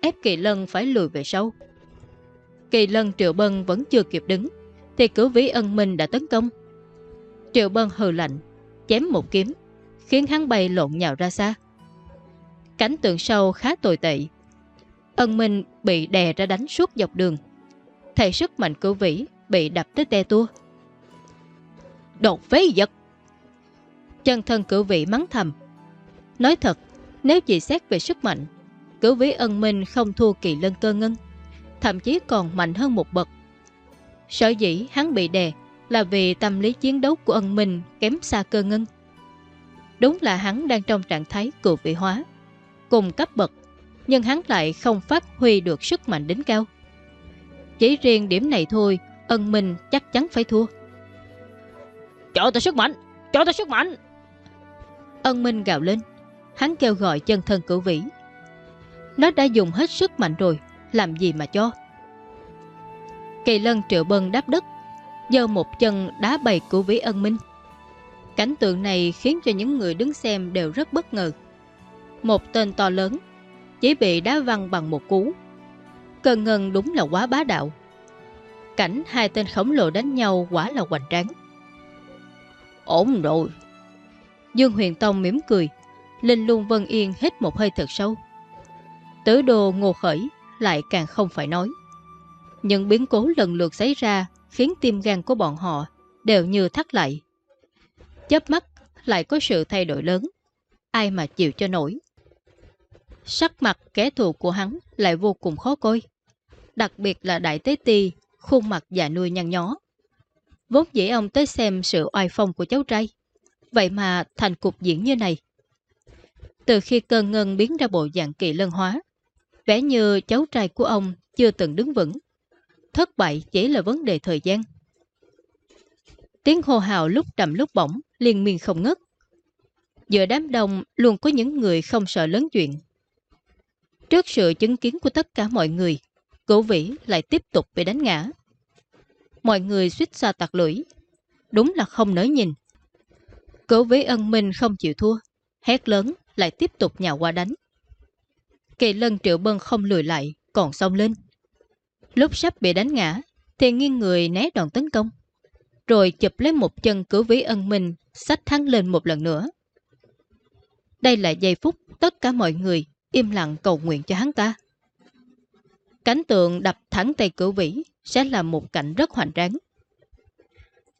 Ép kỳ lân phải lùi về sau. Kỳ lân triệu bân vẫn chưa kịp đứng, thì cửu vĩ ân minh đã tấn công. Triệu bân hừ lạnh, chém một kiếm, khiến hắn bay lộn nhào ra xa. Cảnh tượng sâu khá tồi tệ. Ân Minh bị đè ra đánh suốt dọc đường. Thầy sức mạnh cử vĩ bị đập tới te tua. Đột phế giật Chân thân cử vị mắng thầm. Nói thật, nếu chỉ xét về sức mạnh, cử vĩ ân minh không thua kỳ lân cơ ngân, thậm chí còn mạnh hơn một bậc. Sở dĩ hắn bị đè là vì tâm lý chiến đấu của ân minh kém xa cơ ngân. Đúng là hắn đang trong trạng thái cựu vị hóa, cùng cấp bậc, nhưng hắn lại không phát huy được sức mạnh đến cao. Chỉ riêng điểm này thôi, ân minh chắc chắn phải thua. Cho ta sức mạnh! Cho ta sức mạnh! Ân minh gào lên, hắn kêu gọi chân thân cửu vĩ. Nó đã dùng hết sức mạnh rồi, làm gì mà cho? Kỳ lân triệu bân đáp đất, giơ một chân đá bầy cửu vĩ ân minh. Cảnh tượng này khiến cho những người đứng xem đều rất bất ngờ. Một tên to lớn, chỉ bị đá văng bằng một cú. Cơn ngân đúng là quá bá đạo. Cảnh hai tên khổng lồ đánh nhau quả là hoành tráng. Ổn rồi. Dương Huyền Tông mỉm cười, Linh Luân Vân Yên hít một hơi thật sâu. Tứ đồ ngô khởi lại càng không phải nói. Những biến cố lần lượt xảy ra khiến tim gan của bọn họ đều như thắt lại. Chớp mắt lại có sự thay đổi lớn. Ai mà chịu cho nổi. Sắc mặt kẻ thù của hắn lại vô cùng khó coi. Đặc biệt là Đại Tế Ti, khuôn mặt già nuôi nhăn nhó. Vốn dĩ ông tới xem sự oai phong của cháu trai. Vậy mà thành cục diễn như này. Từ khi cơn ngân biến ra bộ dạng kỳ lân hóa, vẻ như cháu trai của ông chưa từng đứng vững. Thất bại chỉ là vấn đề thời gian. Tiếng hô hào lúc trầm lúc bổng, liên miên không ngất. Giữa đám đông luôn có những người không sợ lớn chuyện. Trước sự chứng kiến của tất cả mọi người, Cố vĩ lại tiếp tục bị đánh ngã. Mọi người suýt xa tạc lưỡi. Đúng là không nỡ nhìn. Cố vĩ ân minh không chịu thua. Hét lớn lại tiếp tục nhào qua đánh. Kỳ lân triệu bân không lùi lại, còn xông lên. Lúc sắp bị đánh ngã, thì nghiêng người né đòn tấn công. Rồi chụp lấy một chân cử vĩ ân minh, sách thắng lên một lần nữa. Đây là giây phút tất cả mọi người im lặng cầu nguyện cho hắn ta cánh tượng đập thẳng tay cửu vĩ sẽ là một cảnh rất hoành tráng.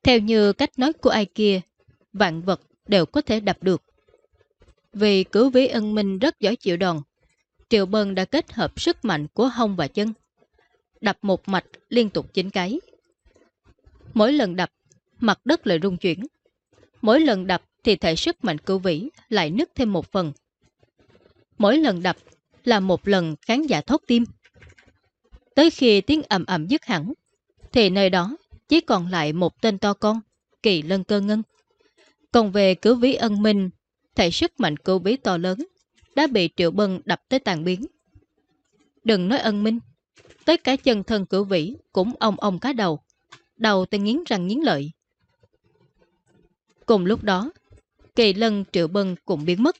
Theo như cách nói của ai kia, vạn vật đều có thể đập được. Vì cửu vĩ ân minh rất giỏi chịu đòn, Triệu Bân đã kết hợp sức mạnh của hông và chân, đập một mạch liên tục chín cái. Mỗi lần đập, mặt đất lại rung chuyển. Mỗi lần đập thì thể sức mạnh cửu vĩ lại nứt thêm một phần. Mỗi lần đập là một lần khán giả thốt tim. Tới khi tiếng ầm ầm dứt hẳn, thì nơi đó chỉ còn lại một tên to con, kỳ lân cơ ngân. Còn về cứu ví ân minh, thể sức mạnh cứu ví to lớn, đã bị triệu bân đập tới tàn biến. Đừng nói ân minh, tới cả chân thân cửu vĩ cũng ông ông cá đầu, đầu tay nghiến răng nghiến lợi. Cùng lúc đó, kỳ lân triệu bân cũng biến mất.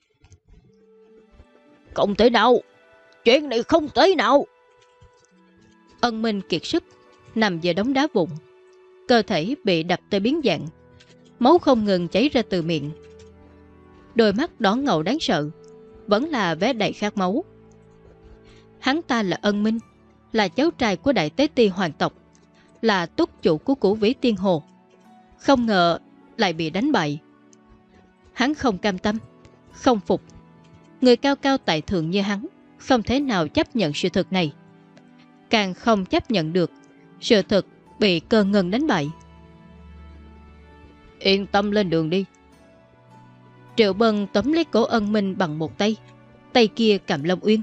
Không thể nào, chuyện này không thể nào. Ân Minh kiệt sức, nằm giữa đống đá vụn. Cơ thể bị đập tới biến dạng. Máu không ngừng chảy ra từ miệng. Đôi mắt đỏ ngầu đáng sợ, vẫn là vé đầy khát máu. Hắn ta là Ân Minh, là cháu trai của Đại Tế Ti Hoàng tộc, là túc chủ của củ vĩ tiên hồ. Không ngờ lại bị đánh bại. Hắn không cam tâm, không phục. Người cao cao tại thượng như hắn, không thể nào chấp nhận sự thật này càng không chấp nhận được sự thực bị cơ ngân đánh bại. Yên tâm lên đường đi. Triệu Bân tóm lấy cổ ân minh bằng một tay, tay kia cầm Long Uyên.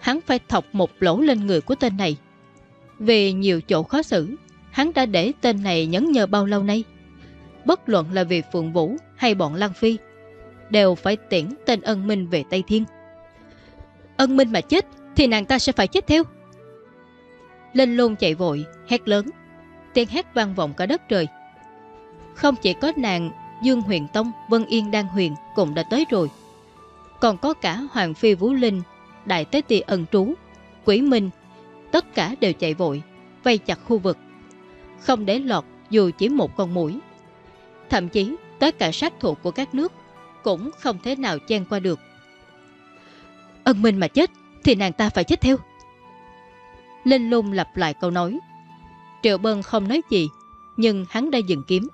Hắn phải thọc một lỗ lên người của tên này. Vì nhiều chỗ khó xử, hắn đã để tên này nhấn nhờ bao lâu nay. Bất luận là vì Phượng Vũ hay bọn Lăng Phi, đều phải tiễn tên ân minh về Tây Thiên. Ân minh mà chết, thì nàng ta sẽ phải chết theo. Linh luôn chạy vội, hét lớn. Tiếng hét vang vọng cả đất trời. Không chỉ có nàng Dương Huyền Tông, Vân Yên Đan Huyền cũng đã tới rồi. Còn có cả Hoàng Phi Vũ Linh, Đại Tế Tì Ân Trú, Quỷ Minh, tất cả đều chạy vội, vây chặt khu vực. Không để lọt dù chỉ một con mũi. Thậm chí tất cả sát thủ của các nước cũng không thể nào chen qua được. Ân Minh mà chết Thì nàng ta phải chết theo Linh lung lặp lại câu nói. Triệu Bân không nói gì Nhưng hắn đã dừng kiếm.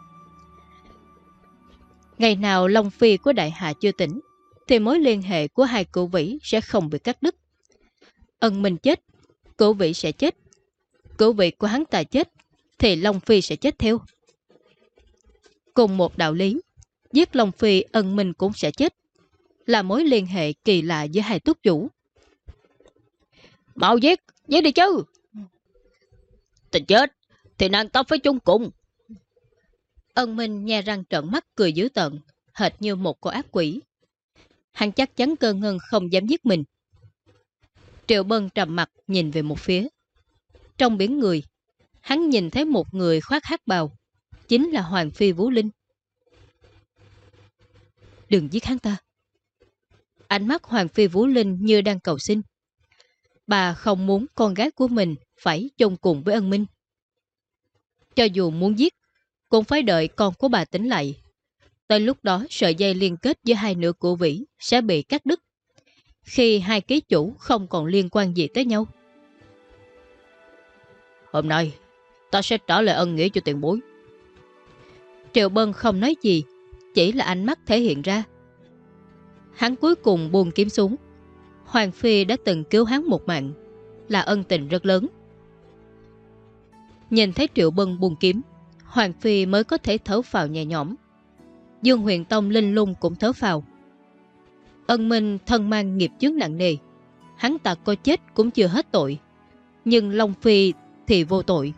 Ngày nào Long Phi của Đại Hạ chưa tỉnh Thì mối liên hệ của hai cụ vĩ Sẽ không bị cắt đứt. Ân Minh chết cụ vĩ sẽ chết. Cụ vĩ của hắn ta chết Thì Long Phi sẽ chết theo. Cùng một đạo lý Giết Long Phi ân minh cũng sẽ chết. Là mối liên hệ kỳ lạ giữa hai túc chủ. Mau giết, giết đi chứ. Tình chết Thì nàng ta phải chung cùng. Ân Minh nhe răng trợn mắt cười dữ tợn Hệt như một con ác quỷ. Hắn chắc chắn cơ ngân không dám giết mình. Triệu Bân trầm mặt nhìn về một phía. Trong biển người Hắn nhìn thấy một người khoác hát bào Chính là Hoàng Phi Vũ Linh. Đừng giết hắn ta. Ánh mắt Hoàng Phi Vũ Linh như đang cầu xin Bà không muốn con gái của mình Phải chung cùng với ân minh. Cho dù muốn giết, Cũng phải đợi con của bà tỉnh lại. Tới lúc đó, sợi dây liên kết giữa hai nửa của vĩ Sẽ bị cắt đứt, Khi hai ký chủ không còn liên quan gì tới nhau. Hôm nay, Ta sẽ trả lời ân nghĩa cho tiền bối. Triệu Bân không nói gì, Chỉ là ánh mắt thể hiện ra. Hắn cuối cùng buông kiếm xuống. Hoàng Phi đã từng cứu hắn một mạng. Là ân tình rất lớn. Nhìn thấy Triệu Bân buông kiếm, Hoàng Phi mới có thể thở phào nhẹ nhõm. Dương huyền tông linh lung cũng thở phào. Ân Minh thân mang nghiệp chướng nặng nề. Hắn ta có chết cũng chưa hết tội. Nhưng Long Phi thì vô tội.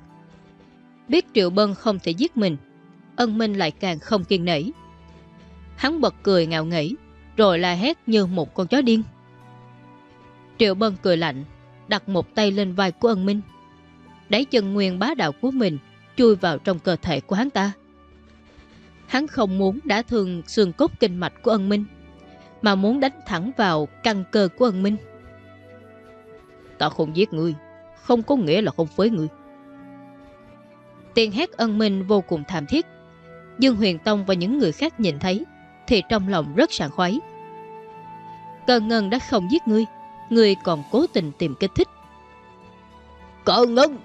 Biết Triệu Bân không thể giết mình, Ân Minh lại càng không kiên nảy Hắn bật cười ngạo nghỉ Rồi la hét như một con chó điên. Triệu Bân cười lạnh, Đặt một tay lên vai của ân Minh. Đáy chân nguyên bá đạo của mình Chui vào trong cơ thể của hắn ta. Hắn không muốn đã thương xương cốt kinh mạch của ân Minh, Mà muốn đánh thẳng vào căn cơ của ân Minh. Ta không giết ngươi, Không có nghĩa là không phế ngươi. Tiếng hét ân minh vô cùng thảm thiết. Dương Huyền Tông và những người khác nhìn thấy Thì trong lòng rất sảng khoái. Cờ ngân đã không giết ngươi người còn cố tình tìm kích thích. Còn ngưng!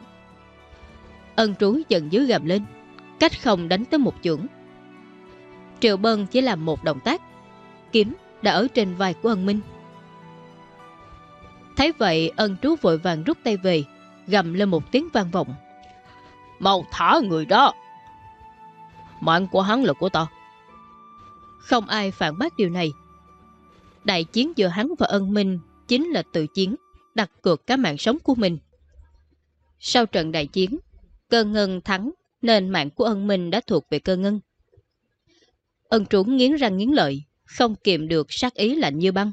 Ân trú giận dữ gầm lên, Cách không đánh tới một chưởng. Triệu Bân chỉ làm một động tác, Kiếm đã ở trên vai của ân minh. Thấy vậy, ân trú vội vàng rút tay về, Gầm lên một tiếng vang vọng. Mau thả người đó! Mạng của hắn là của ta. Không ai phản bác điều này. Đại chiến giữa hắn và ân minh Chính là tự chiến, Đặt cược cả mạng sống của mình. Sau trận đại chiến, Cơ ngân thắng Nên mạng của ân minh đã thuộc về cơ ngân. Ân trúng nghiến răng nghiến lợi, Không kiềm được sát ý lạnh như băng.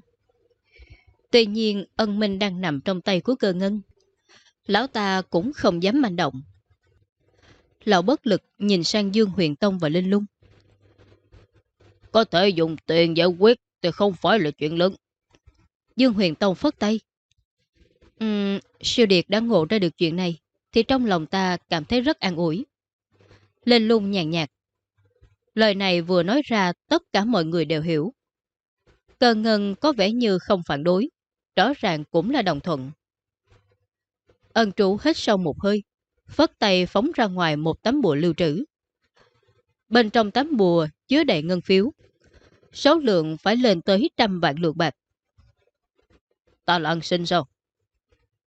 Tuy nhiên, ân minh đang nằm trong tay của cơ ngân. Lão ta cũng không dám manh động. Lão bất lực nhìn sang Dương Huyền Tông và Linh Lung. Có thể dùng tiền giải quyết thì không phải là chuyện lớn. Dương Huyền Tông phất tay. Uhm, siêu điệt đã ngộ ra được chuyện này thì trong lòng ta cảm thấy rất an ủi. Lên Lung nhàn nhạt. Lời này vừa nói ra tất cả mọi người đều hiểu. Cờ ngân có vẻ như không phản đối, rõ ràng cũng là đồng thuận. Ân Trụ hết sâu một hơi, phất tay phóng ra ngoài một tấm bùa lưu trữ. Bên trong tấm bùa chứa đầy ngân phiếu. Số lượng phải lên tới trăm vạn lượng bạc. Ta là ăn xin sao?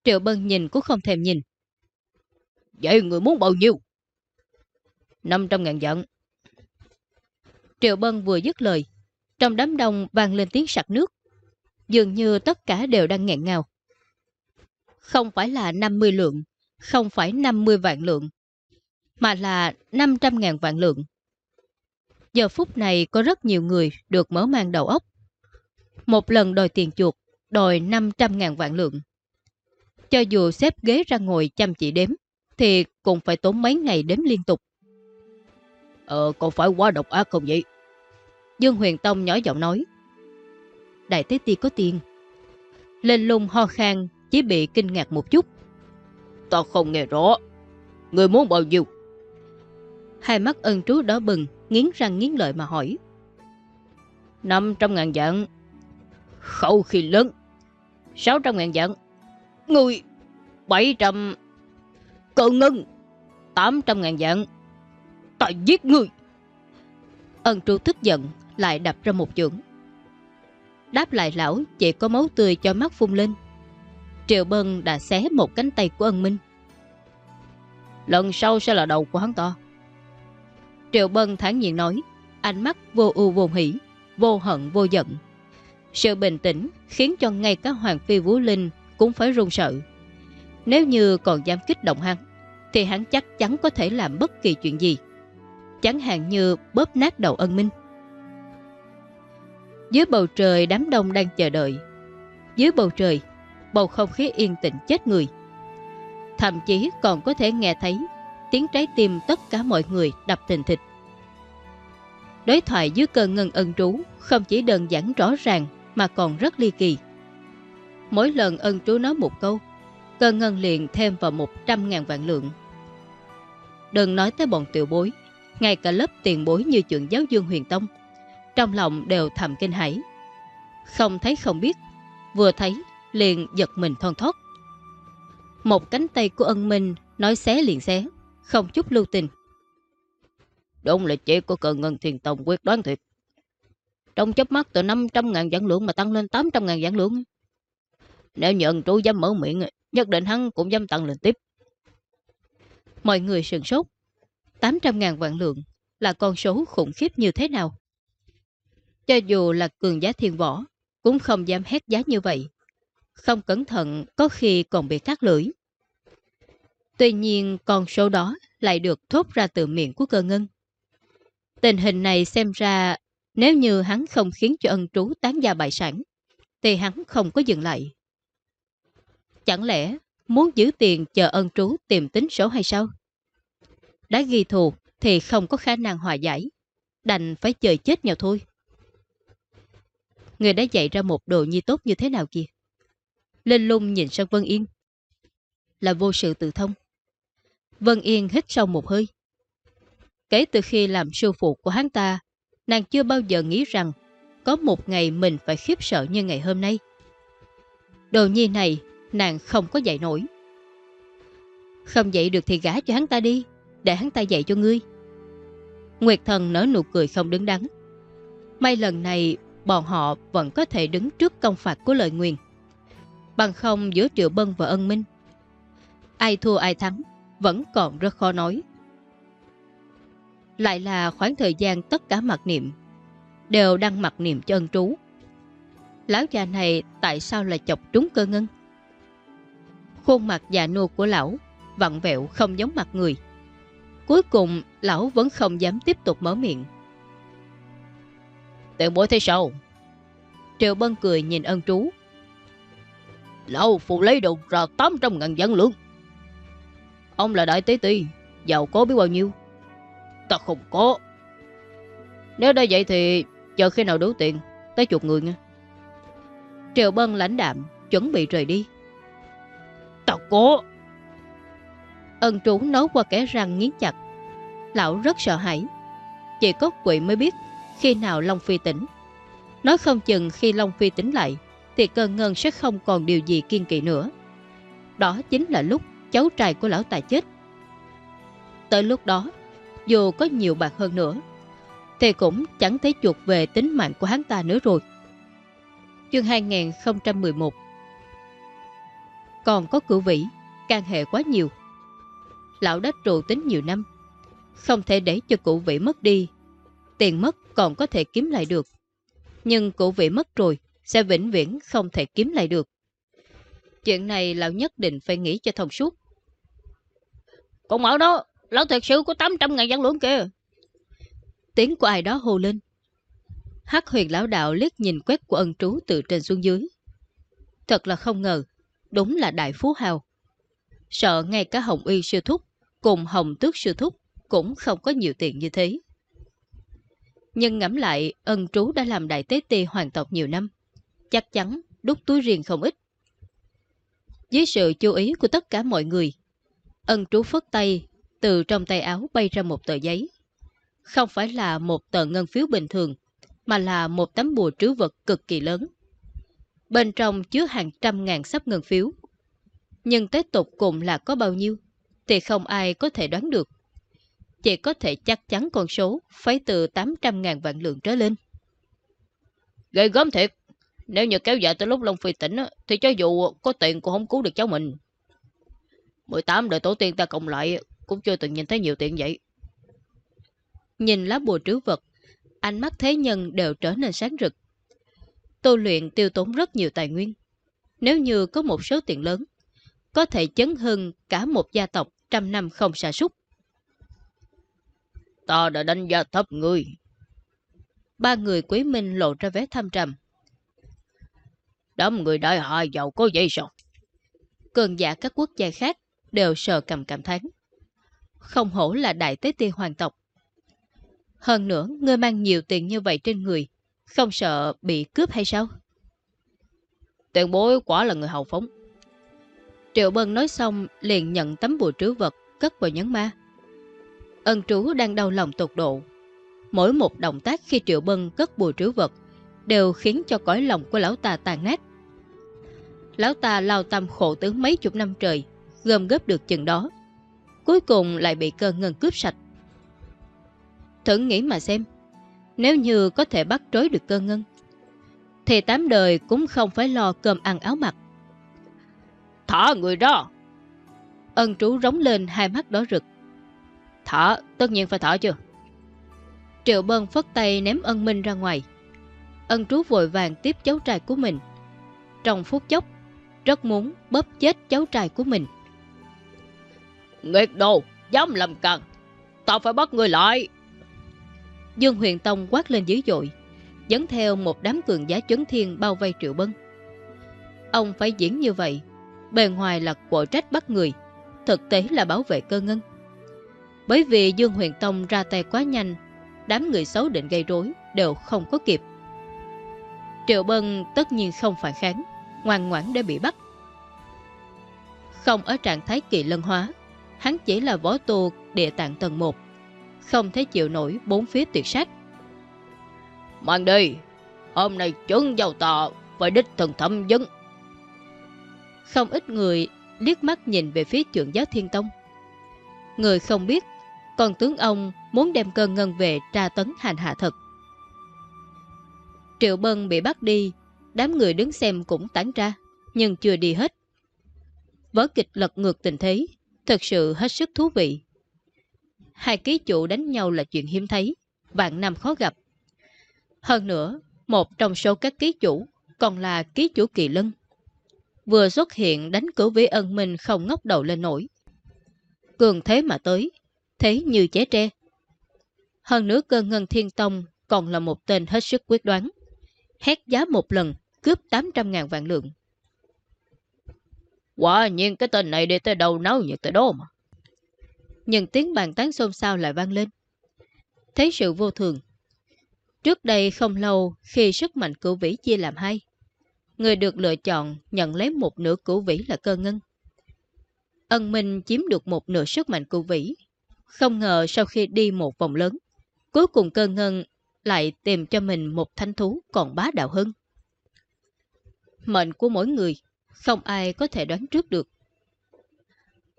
Triệu Bân nhìn cũng không thèm nhìn. Vậy người muốn bao nhiêu? 500 ngàn dẫn. Triệu Bân vừa dứt lời. Trong đám đông vang lên tiếng sặc nước. Dường như tất cả đều đang nghẹn ngào. Không phải là 50 lượng không phải 50 vạn lượng, mà là 500 ngàn vạn lượng. Giờ phút này có rất nhiều người được mở mang đầu óc. Một lần đòi tiền chuột, đòi 500 ngàn vạn lượng. Cho dù xếp ghế ra ngồi chăm chỉ đếm, thì cũng phải tốn mấy ngày đếm liên tục. Ờ, còn phải quá độc ác không vậy? Dương Huyền Tông nhỏ giọng nói. Đại Tế Ti có tiền. Lên lung ho khan chỉ bị kinh ngạc một chút. Ta không nghe rõ. Người muốn bao nhiêu? Hai mắt ân trú đỏ bừng, nghiến răng nghiến lợi mà hỏi. 500 ngàn dạng. Khẩu khi lớn. 600 ngàn vạn. Người 700... Cờ ngân 800 ngàn vạn. Ta giết người. Ân tru tức giận lại đập ra một chưởng. Đáp lại lão chỉ có máu tươi cho mắt phun lên. Triệu Bân đã xé một cánh tay của ân minh. Lần sau sẽ là đầu của hắn to Triệu Bân thản nhiên nói, ánh mắt vô ưu vô hỉ vô hận vô giận. Sự bình tĩnh khiến cho ngay cả Hoàng Phi Vũ Linh cũng phải run sợ. Nếu như còn dám kích động hắn, thì hắn chắc chắn có thể làm bất kỳ chuyện gì. Chẳng hạn như bóp nát đầu ân minh. Dưới bầu trời đám đông đang chờ đợi. Dưới bầu trời, bầu không khí yên tĩnh chết người. Thậm chí còn có thể nghe thấy tiếng trái tim tất cả mọi người đập thình thịch. Đối thoại dưới cơn ngân ân trú không chỉ đơn giản rõ ràng mà còn rất ly kỳ. Mỗi lần ân chú nói một câu, cơ ngân liền thêm vào 100.000 vạn lượng. Đừng nói tới bọn tiểu bối, ngay cả lớp tiền bối như trường giáo dương huyền tông, trong lòng đều thầm kinh hãi. Không thấy không biết, vừa thấy liền giật mình thon thót. Một cánh tay của ân minh nói xé liền xé, không chút lưu tình. Đúng là chỉ của cờ ngân thiền tông quyết đoán thiệt. Trong chớp mắt từ 500 ngàn vạn lượng mà tăng lên 800 ngàn vạn lượng. Nếu nhận trú dám mở miệng, nhất định hắn cũng dám tăng lên tiếp. Mọi người sừng sốt. 800 ngàn vạn lượng là con số khủng khiếp như thế nào? Cho dù là cường giá thiên võ, cũng không dám hét giá như vậy. Không cẩn thận có khi còn bị cắt lưỡi. Tuy nhiên con số đó lại được thốt ra từ miệng của cơ ngân. Tình hình này xem ra nếu như hắn không khiến cho ân trú tán gia bại sản, thì hắn không có dừng lại. Chẳng lẽ muốn giữ tiền chờ ân trú tìm tính số hay sao? Đã ghi thù thì không có khả năng hòa giải, đành phải chờ chết nhau thôi. Người đã dạy ra một đồ nhi tốt như thế nào kìa? Lên lung nhìn sang Vân Yên. Là vô sự tự thông. Vân Yên hít sâu một hơi. Kể từ khi làm sư phụ của hắn ta, nàng chưa bao giờ nghĩ rằng có một ngày mình phải khiếp sợ như ngày hôm nay. Đồ nhi này, nàng không có dạy nổi. Không dạy được thì gả cho hắn ta đi, để hắn ta dạy cho ngươi. Nguyệt thần nở nụ cười không đứng đắn. May lần này bọn họ vẫn có thể đứng trước công phạt của lợi nguyền. Bằng không giữa Triệu Bân và Ân Minh. Ai thua ai thắng vẫn còn rất khó nói. Lại là khoảng thời gian tất cả mặc niệm đều đang mặc niệm cho ân trú. Lão già này tại sao lại chọc trúng cơ ngân? Khuôn mặt già nua của lão vặn vẹo không giống mặt người. Cuối cùng lão vẫn không dám tiếp tục mở miệng. Tiểu bối thế sao? Triệu Bân cười nhìn ân trú. Lão phụ lấy được ra 800 ngàn dân lượng. Ông là đại tế ti, giàu có biết bao nhiêu? Ta không có. Nếu đã vậy thì chờ khi nào đủ tiền, tới chuột người nha. Triệu Bân lãnh đạm, chuẩn bị rời đi. Ta có. Ân trú nấu qua kẻ răng nghiến chặt. Lão rất sợ hãi. Chỉ có quỷ mới biết khi nào Long Phi tỉnh. Nói không chừng khi Long Phi tỉnh lại thì cơn ngân sẽ không còn điều gì kiên kỵ nữa. Đó chính là lúc cháu trai của lão tài chết. Tới lúc đó, dù có nhiều bạc hơn nữa, thì cũng chẳng thấy chuột về tính mạng của hắn ta nữa rồi. Chương 2011 Còn có cửu vĩ, can hệ quá nhiều. Lão đã trụ tính nhiều năm, không thể để cho cụ vĩ mất đi. Tiền mất còn có thể kiếm lại được. Nhưng cụ vĩ mất rồi, sẽ vĩnh viễn không thể kiếm lại được. Chuyện này lão nhất định phải nghĩ cho thông suốt. Con mở đó, lão thật sự có 800 ngàn văn lượng kìa. Tiếng của ai đó hô lên. Hắc huyền lão đạo liếc nhìn quét của ân trú từ trên xuống dưới. Thật là không ngờ, đúng là đại phú hào. Sợ ngay cả Hồng Y sư thúc cùng Hồng Tước sư thúc cũng không có nhiều tiền như thế. Nhưng ngẫm lại, ân trú đã làm đại tế ti hoàng tộc nhiều năm. Chắc chắn đút túi riêng không ít. Dưới sự chú ý của tất cả mọi người, ân trú phất tay, từ trong tay áo bay ra một tờ giấy. Không phải là một tờ ngân phiếu bình thường, mà là một tấm bùa trứ vật cực kỳ lớn. Bên trong chứa hàng trăm ngàn sắp ngân phiếu. Nhưng tới tục cùng là có bao nhiêu, thì không ai có thể đoán được. Chỉ có thể chắc chắn con số phải từ 800 ngàn vạn lượng trở lên. Gây gớm thiệt. Nếu như kéo dài tới lúc Long Phi tỉnh thì cho dù có tiền cũng không cứu được cháu mình. 18 đời tổ tiên ta cộng lại cũng chưa từng nhìn thấy nhiều tiền vậy. Nhìn lá bùa trứ vật, ánh mắt thế nhân đều trở nên sáng rực. Tu luyện tiêu tốn rất nhiều tài nguyên. Nếu như có một số tiền lớn, có thể chấn hưng cả một gia tộc trăm năm không xả súc. Ta đã đánh giá thấp người. Ba người quý minh lộ ra vé thăm trầm. Đám người đại hạ giàu có vậy sao? Cường giả các quốc gia khác đều sờ cầm cảm thán. Không hổ là đại tế tiên hoàng tộc. Hơn nữa, ngươi mang nhiều tiền như vậy trên người, không sợ bị cướp hay sao? Tiền bối quả là người hào phóng. Triệu Bân nói xong liền nhận tấm bùa trứ vật, cất vào nhấn ma. Ân trú đang đau lòng tột độ. Mỗi một động tác khi Triệu Bân cất bùa trứ vật đều khiến cho cõi lòng của lão ta tàn nát. Lão ta lao tâm khổ tướng mấy chục năm trời, gom góp được chừng đó. Cuối cùng lại bị cơn ngân cướp sạch. Thử nghĩ mà xem, nếu như có thể bắt trối được cơ ngân, thì tám đời cũng không phải lo cơm ăn áo mặc. Thả người ra! Ân trú rống lên hai mắt đỏ rực. Thả, tất nhiên phải thả chưa? Triệu Bân phất tay ném ân minh ra ngoài. Ân trú vội vàng tiếp cháu trai của mình. Trong phút chốc, rất muốn bóp chết cháu trai của mình. Nguyệt đồ, dám làm càng, tao phải bắt người lại. Dương Huyền Tông quát lên dữ dội, dẫn theo một đám cường giá chấn thiên bao vây Triệu Bân. Ông phải diễn như vậy, bề ngoài là quộ trách bắt người, thực tế là bảo vệ cơ ngân. Bởi vì Dương Huyền Tông ra tay quá nhanh, đám người xấu định gây rối đều không có kịp. Triệu Bân tất nhiên không phản kháng, ngoan ngoãn để bị bắt. Không ở trạng thái kỳ lân hóa, hắn chỉ là võ tu địa tạng tầng 1, không thể chịu nổi bốn phía tuyệt sát. Mang đi, hôm nay chứng giàu tọ phải đích thần thâm dân. Không ít người liếc mắt nhìn về phía trưởng giáo Thiên Tông. Người không biết, còn tướng ông muốn đem cơn ngân về tra tấn hành hạ thật. Triệu Bân bị bắt đi, đám người đứng xem cũng tán ra, nhưng chưa đi hết. Vở kịch lật ngược tình thế, thật sự hết sức thú vị. Hai ký chủ đánh nhau là chuyện hiếm thấy, vạn năm khó gặp. Hơn nữa, một trong số các ký chủ còn là ký chủ kỳ lân. Vừa xuất hiện đánh cử vĩ ân minh không ngóc đầu lên nổi. Cường thế mà tới, thế như chế tre. Hơn nữa cơn ngân thiên tông còn là một tên hết sức quyết đoán. Hét giá một lần, cướp 800.000 vạn lượng. Quả nhiên cái tên này đi tới đâu nấu như tới đó mà. Những tiếng bàn tán xôn xao lại vang lên. Thấy sự vô thường. Trước đây không lâu khi sức mạnh cửu vĩ chia làm hai, người được lựa chọn nhận lấy một nửa cửu vĩ là cơ ngân. Ân Minh chiếm được một nửa sức mạnh cửu vĩ. Không ngờ sau khi đi một vòng lớn, cuối cùng cơ ngân lại tìm cho mình một thanh thú còn bá đạo hơn. Mệnh của mỗi người, không ai có thể đoán trước được.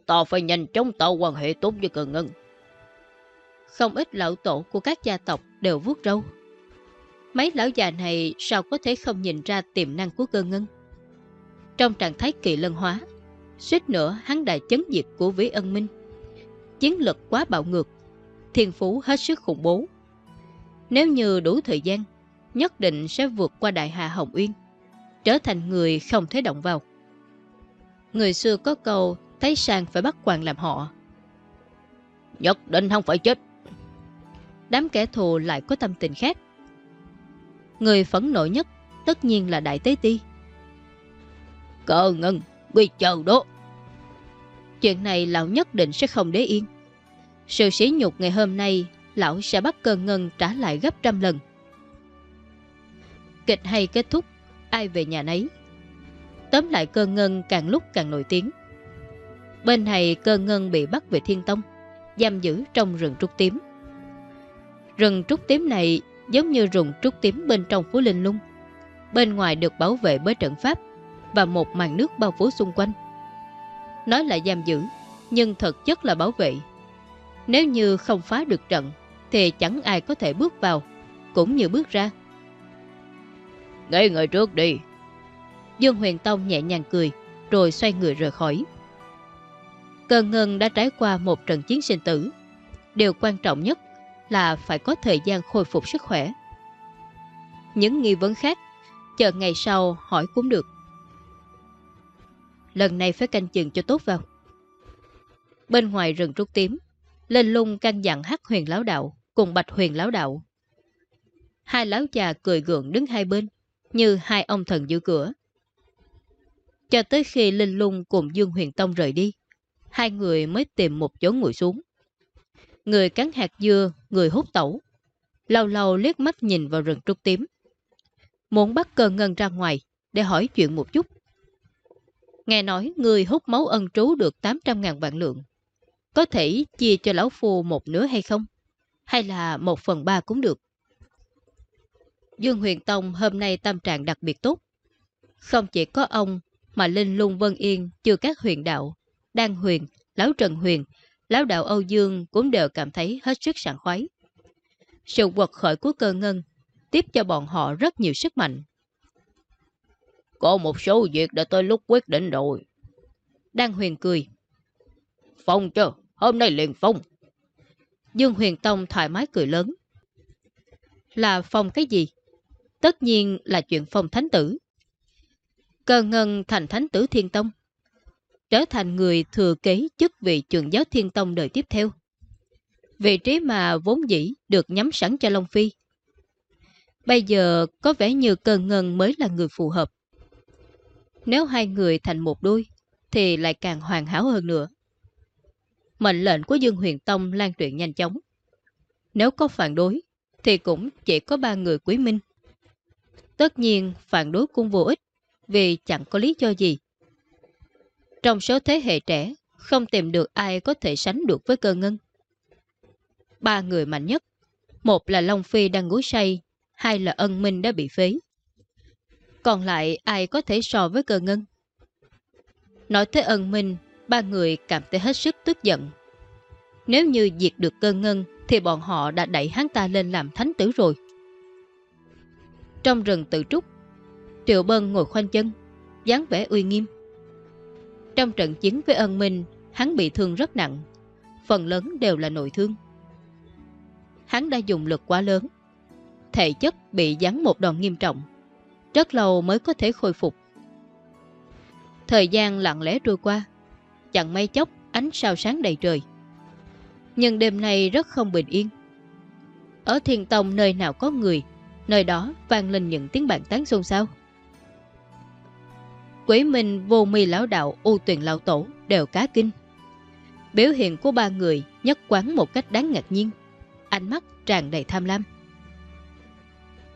Ta phải nhanh chóng tạo quan hệ tốt với cờ ngân. Không ít lão tổ của các gia tộc đều vuốt râu. Mấy lão già này sao có thể không nhìn ra tiềm năng của cơ ngân? Trong trạng thái kỳ lân hóa, suýt nữa hắn đại chấn diệt của Vĩ Ân Minh. Chiến lực quá bạo ngược, thiên phú hết sức khủng bố. Nếu như đủ thời gian, nhất định sẽ vượt qua Đại Hạ Hồng Uyên, trở thành người không thể động vào. Người xưa có câu thấy sang phải bắt quan làm họ. Nhất định không phải chết. Đám kẻ thù lại có tâm tình khác. Người phẫn nộ nhất tất nhiên là Đại Tế Ti. Cờ ngân, quy chờ đó. Chuyện này lão nhất định sẽ không để yên. Sự sỉ nhục ngày hôm nay lão sẽ bắt cờ ngân trả lại gấp trăm lần. Kịch hay kết thúc, ai về nhà nấy. Tóm lại cơn ngân càng lúc càng nổi tiếng. Bên này cơn ngân bị bắt về Thiên Tông, giam giữ trong rừng trúc tím. Rừng trúc tím này giống như rừng trúc tím bên trong Phú Linh Lung. Bên ngoài được bảo vệ bởi trận pháp và một màn nước bao phủ xung quanh. Nói là giam giữ, nhưng thực chất là bảo vệ. Nếu như không phá được trận, thì chẳng ai có thể bước vào, cũng như bước ra. Ngay người trước đi. Dương Huyền Tông nhẹ nhàng cười, rồi xoay người rời khỏi. Cơn Ngân đã trải qua một trận chiến sinh tử. Điều quan trọng nhất là phải có thời gian khôi phục sức khỏe. Những nghi vấn khác, chờ ngày sau hỏi cũng được. Lần này phải canh chừng cho tốt vào. Bên ngoài rừng trúc tím, lên lung căn dặn hắc huyền lão đạo cùng bạch huyền lão đạo. Hai lão già cười gượng đứng hai bên, như hai ông thần giữ cửa. Cho tới khi Linh Lung cùng Dương Huyền Tông rời đi, hai người mới tìm một chỗ ngồi xuống. Người cắn hạt dưa, người hút tẩu. Lâu lâu liếc mắt nhìn vào rừng trúc tím. Muốn bắt cơ ngân ra ngoài để hỏi chuyện một chút. Nghe nói người hút máu ân trú được 800.000 vạn lượng. Có thể chia cho lão phu một nửa hay không? Hay là một phần ba cũng được? Dương Huyền Tông hôm nay tâm trạng đặc biệt tốt. Không chỉ có ông mà Linh Lung Vân Yên chưa các huyền đạo, Đan Huyền, Lão Trần Huyền, Lão Đạo Âu Dương cũng đều cảm thấy hết sức sảng khoái. Sự quật khởi của cơ ngân tiếp cho bọn họ rất nhiều sức mạnh. Có một số việc đã tới lúc quyết định rồi. Đan Huyền cười. Phong chứ, hôm nay liền phong. Dương Huyền Tông thoải mái cười lớn. Là phong cái gì? Tất nhiên là chuyện phong thánh tử. Cơ ngân thành thánh tử thiên tông. Trở thành người thừa kế chức vị trường giáo thiên tông đời tiếp theo. Vị trí mà vốn dĩ được nhắm sẵn cho Long Phi. Bây giờ có vẻ như cơ ngân mới là người phù hợp. Nếu hai người thành một đôi, thì lại càng hoàn hảo hơn nữa. Mệnh lệnh của Dương Huyền Tông lan truyền nhanh chóng. Nếu có phản đối, thì cũng chỉ có ba người quý minh. Tất nhiên, phản đối cũng vô ích, vì chẳng có lý do gì. Trong số thế hệ trẻ, không tìm được ai có thể sánh được với cơ ngân. Ba người mạnh nhất, một là Long Phi đang ngủ say, hai là ân minh đã bị phế. Còn lại ai có thể so với cơ ngân? Nói tới ân minh, ba người cảm thấy hết sức tức giận. Nếu như diệt được cơ ngân thì bọn họ đã đẩy hắn ta lên làm thánh tử rồi. Trong rừng tự trúc, Triệu Bân ngồi khoanh chân, dáng vẻ uy nghiêm. Trong trận chiến với ân minh, hắn bị thương rất nặng, phần lớn đều là nội thương. Hắn đã dùng lực quá lớn, thể chất bị giáng một đòn nghiêm trọng, rất lâu mới có thể khôi phục. Thời gian lặng lẽ trôi qua, chẳng may chốc ánh sao sáng đầy trời. Nhưng đêm nay rất không bình yên. Ở thiên tông nơi nào có người, nơi đó vang lên những tiếng bàn tán xôn xao. Quỷ Minh, Vô Mi Lão Đạo, U tuyển Lão Tổ đều cá kinh. Biểu hiện của ba người nhất quán một cách đáng ngạc nhiên, ánh mắt tràn đầy tham lam.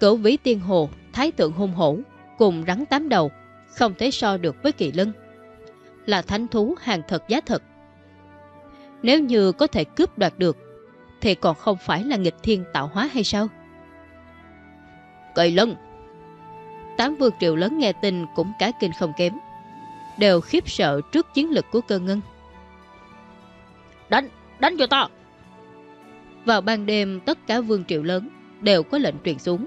Cửu Vĩ Tiên Hồ, Thái Tượng Hung Hổ cùng rắn tám đầu không thể so được với kỳ lân. Là thánh thú hàng thật giá thật. Nếu như có thể cướp đoạt được, thì còn không phải là nghịch thiên tạo hóa hay sao? Kỳ lân! Tám vương triệu lớn nghe tin cũng cả kinh không kém. Đều khiếp sợ trước chiến lực của cơ ngân. Đánh! Đánh cho ta! Vào ban đêm tất cả vương triệu lớn đều có lệnh truyền xuống.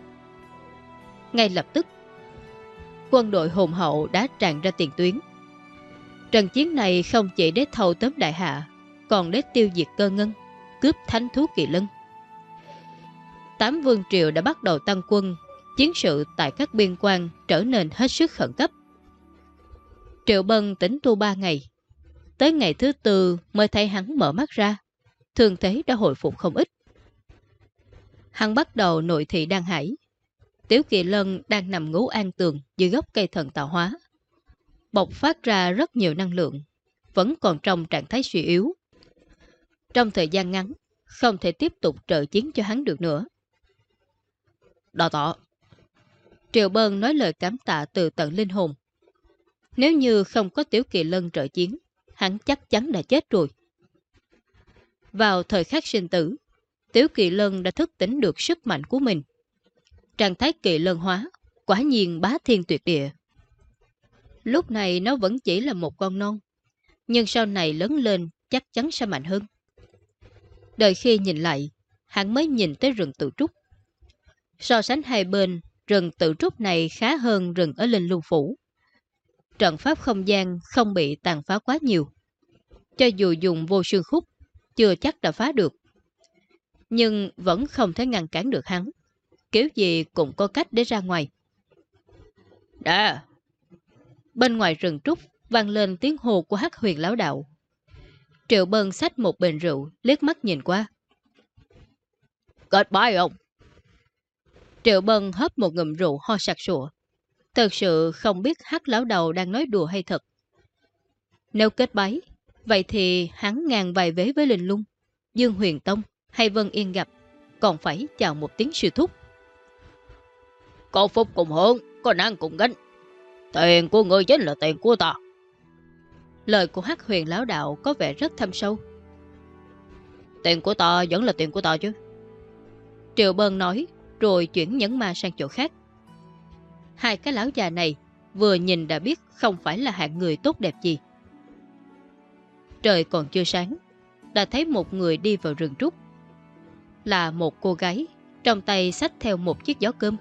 Ngay lập tức, quân đội hùng hậu đã tràn ra tiền tuyến. Trận chiến này không chỉ để thâu tóm đại hạ, còn để tiêu diệt cơ ngân, cướp thánh thú kỳ lân. Tám vương triều đã bắt đầu tăng quân, chiến sự tại các biên quan trở nên hết sức khẩn cấp. Triệu Bân tỉnh tu ba ngày. Tới ngày thứ tư mới thấy hắn mở mắt ra. Thường thế đã hồi phục không ít. Hắn bắt đầu nội thị Đan Hải. Tiếu Kỳ Lân đang nằm ngủ an tường dưới gốc cây thần tạo hóa. Bộc phát ra rất nhiều năng lượng, vẫn còn trong trạng thái suy yếu. Trong thời gian ngắn, không thể tiếp tục trợ chiến cho hắn được nữa. Đò tọ. Triệu Bân nói lời cảm tạ từ tận linh hồn. Nếu như không có Tiếu Kỳ Lân trợ chiến, hắn chắc chắn đã chết rồi. Vào thời khắc sinh tử, Tiếu Kỳ Lân đã thức tỉnh được sức mạnh của mình. Trạng thái kỳ lân hóa, Quả nhiên bá thiên tuyệt địa. Lúc này nó vẫn chỉ là một con non, nhưng sau này lớn lên chắc chắn sẽ mạnh hơn. Đợi khi nhìn lại, hắn mới nhìn tới rừng tự trúc. So sánh hai bên, rừng tự trúc này khá hơn rừng ở Linh Lung Phủ. Trận pháp không gian không bị tàn phá quá nhiều. Cho dù dùng vô sương khúc, chưa chắc đã phá được. Nhưng vẫn không thể ngăn cản được hắn. Kiểu gì cũng có cách để ra ngoài. Đã! Bên ngoài rừng trúc vang lên tiếng hồ của hắc huyền lão đạo. Triệu Bân xách một bình rượu, liếc mắt nhìn qua. Kết bái không? Triệu Bân hấp một ngụm rượu ho sặc sụa. Thật sự không biết hắc lão đầu đang nói đùa hay thật. Nếu kết bái, vậy thì hắn ngàn vài vế với Linh Lung, Dương Huyền Tông hay Vân Yên gặp, còn phải chào một tiếng sư thúc. Có phúc cùng hưởng, có năng cùng gánh. Tiền của người chính là tiền của ta. Lời của hắc huyền lão đạo có vẻ rất thâm sâu. Tiền của ta vẫn là tiền của ta chứ. Triệu Bân nói, rồi chuyển nhấn ma sang chỗ khác. Hai cái lão già này vừa nhìn đã biết không phải là hạng người tốt đẹp gì. Trời còn chưa sáng, đã thấy một người đi vào rừng trúc. Là một cô gái, trong tay xách theo một chiếc gió cơm.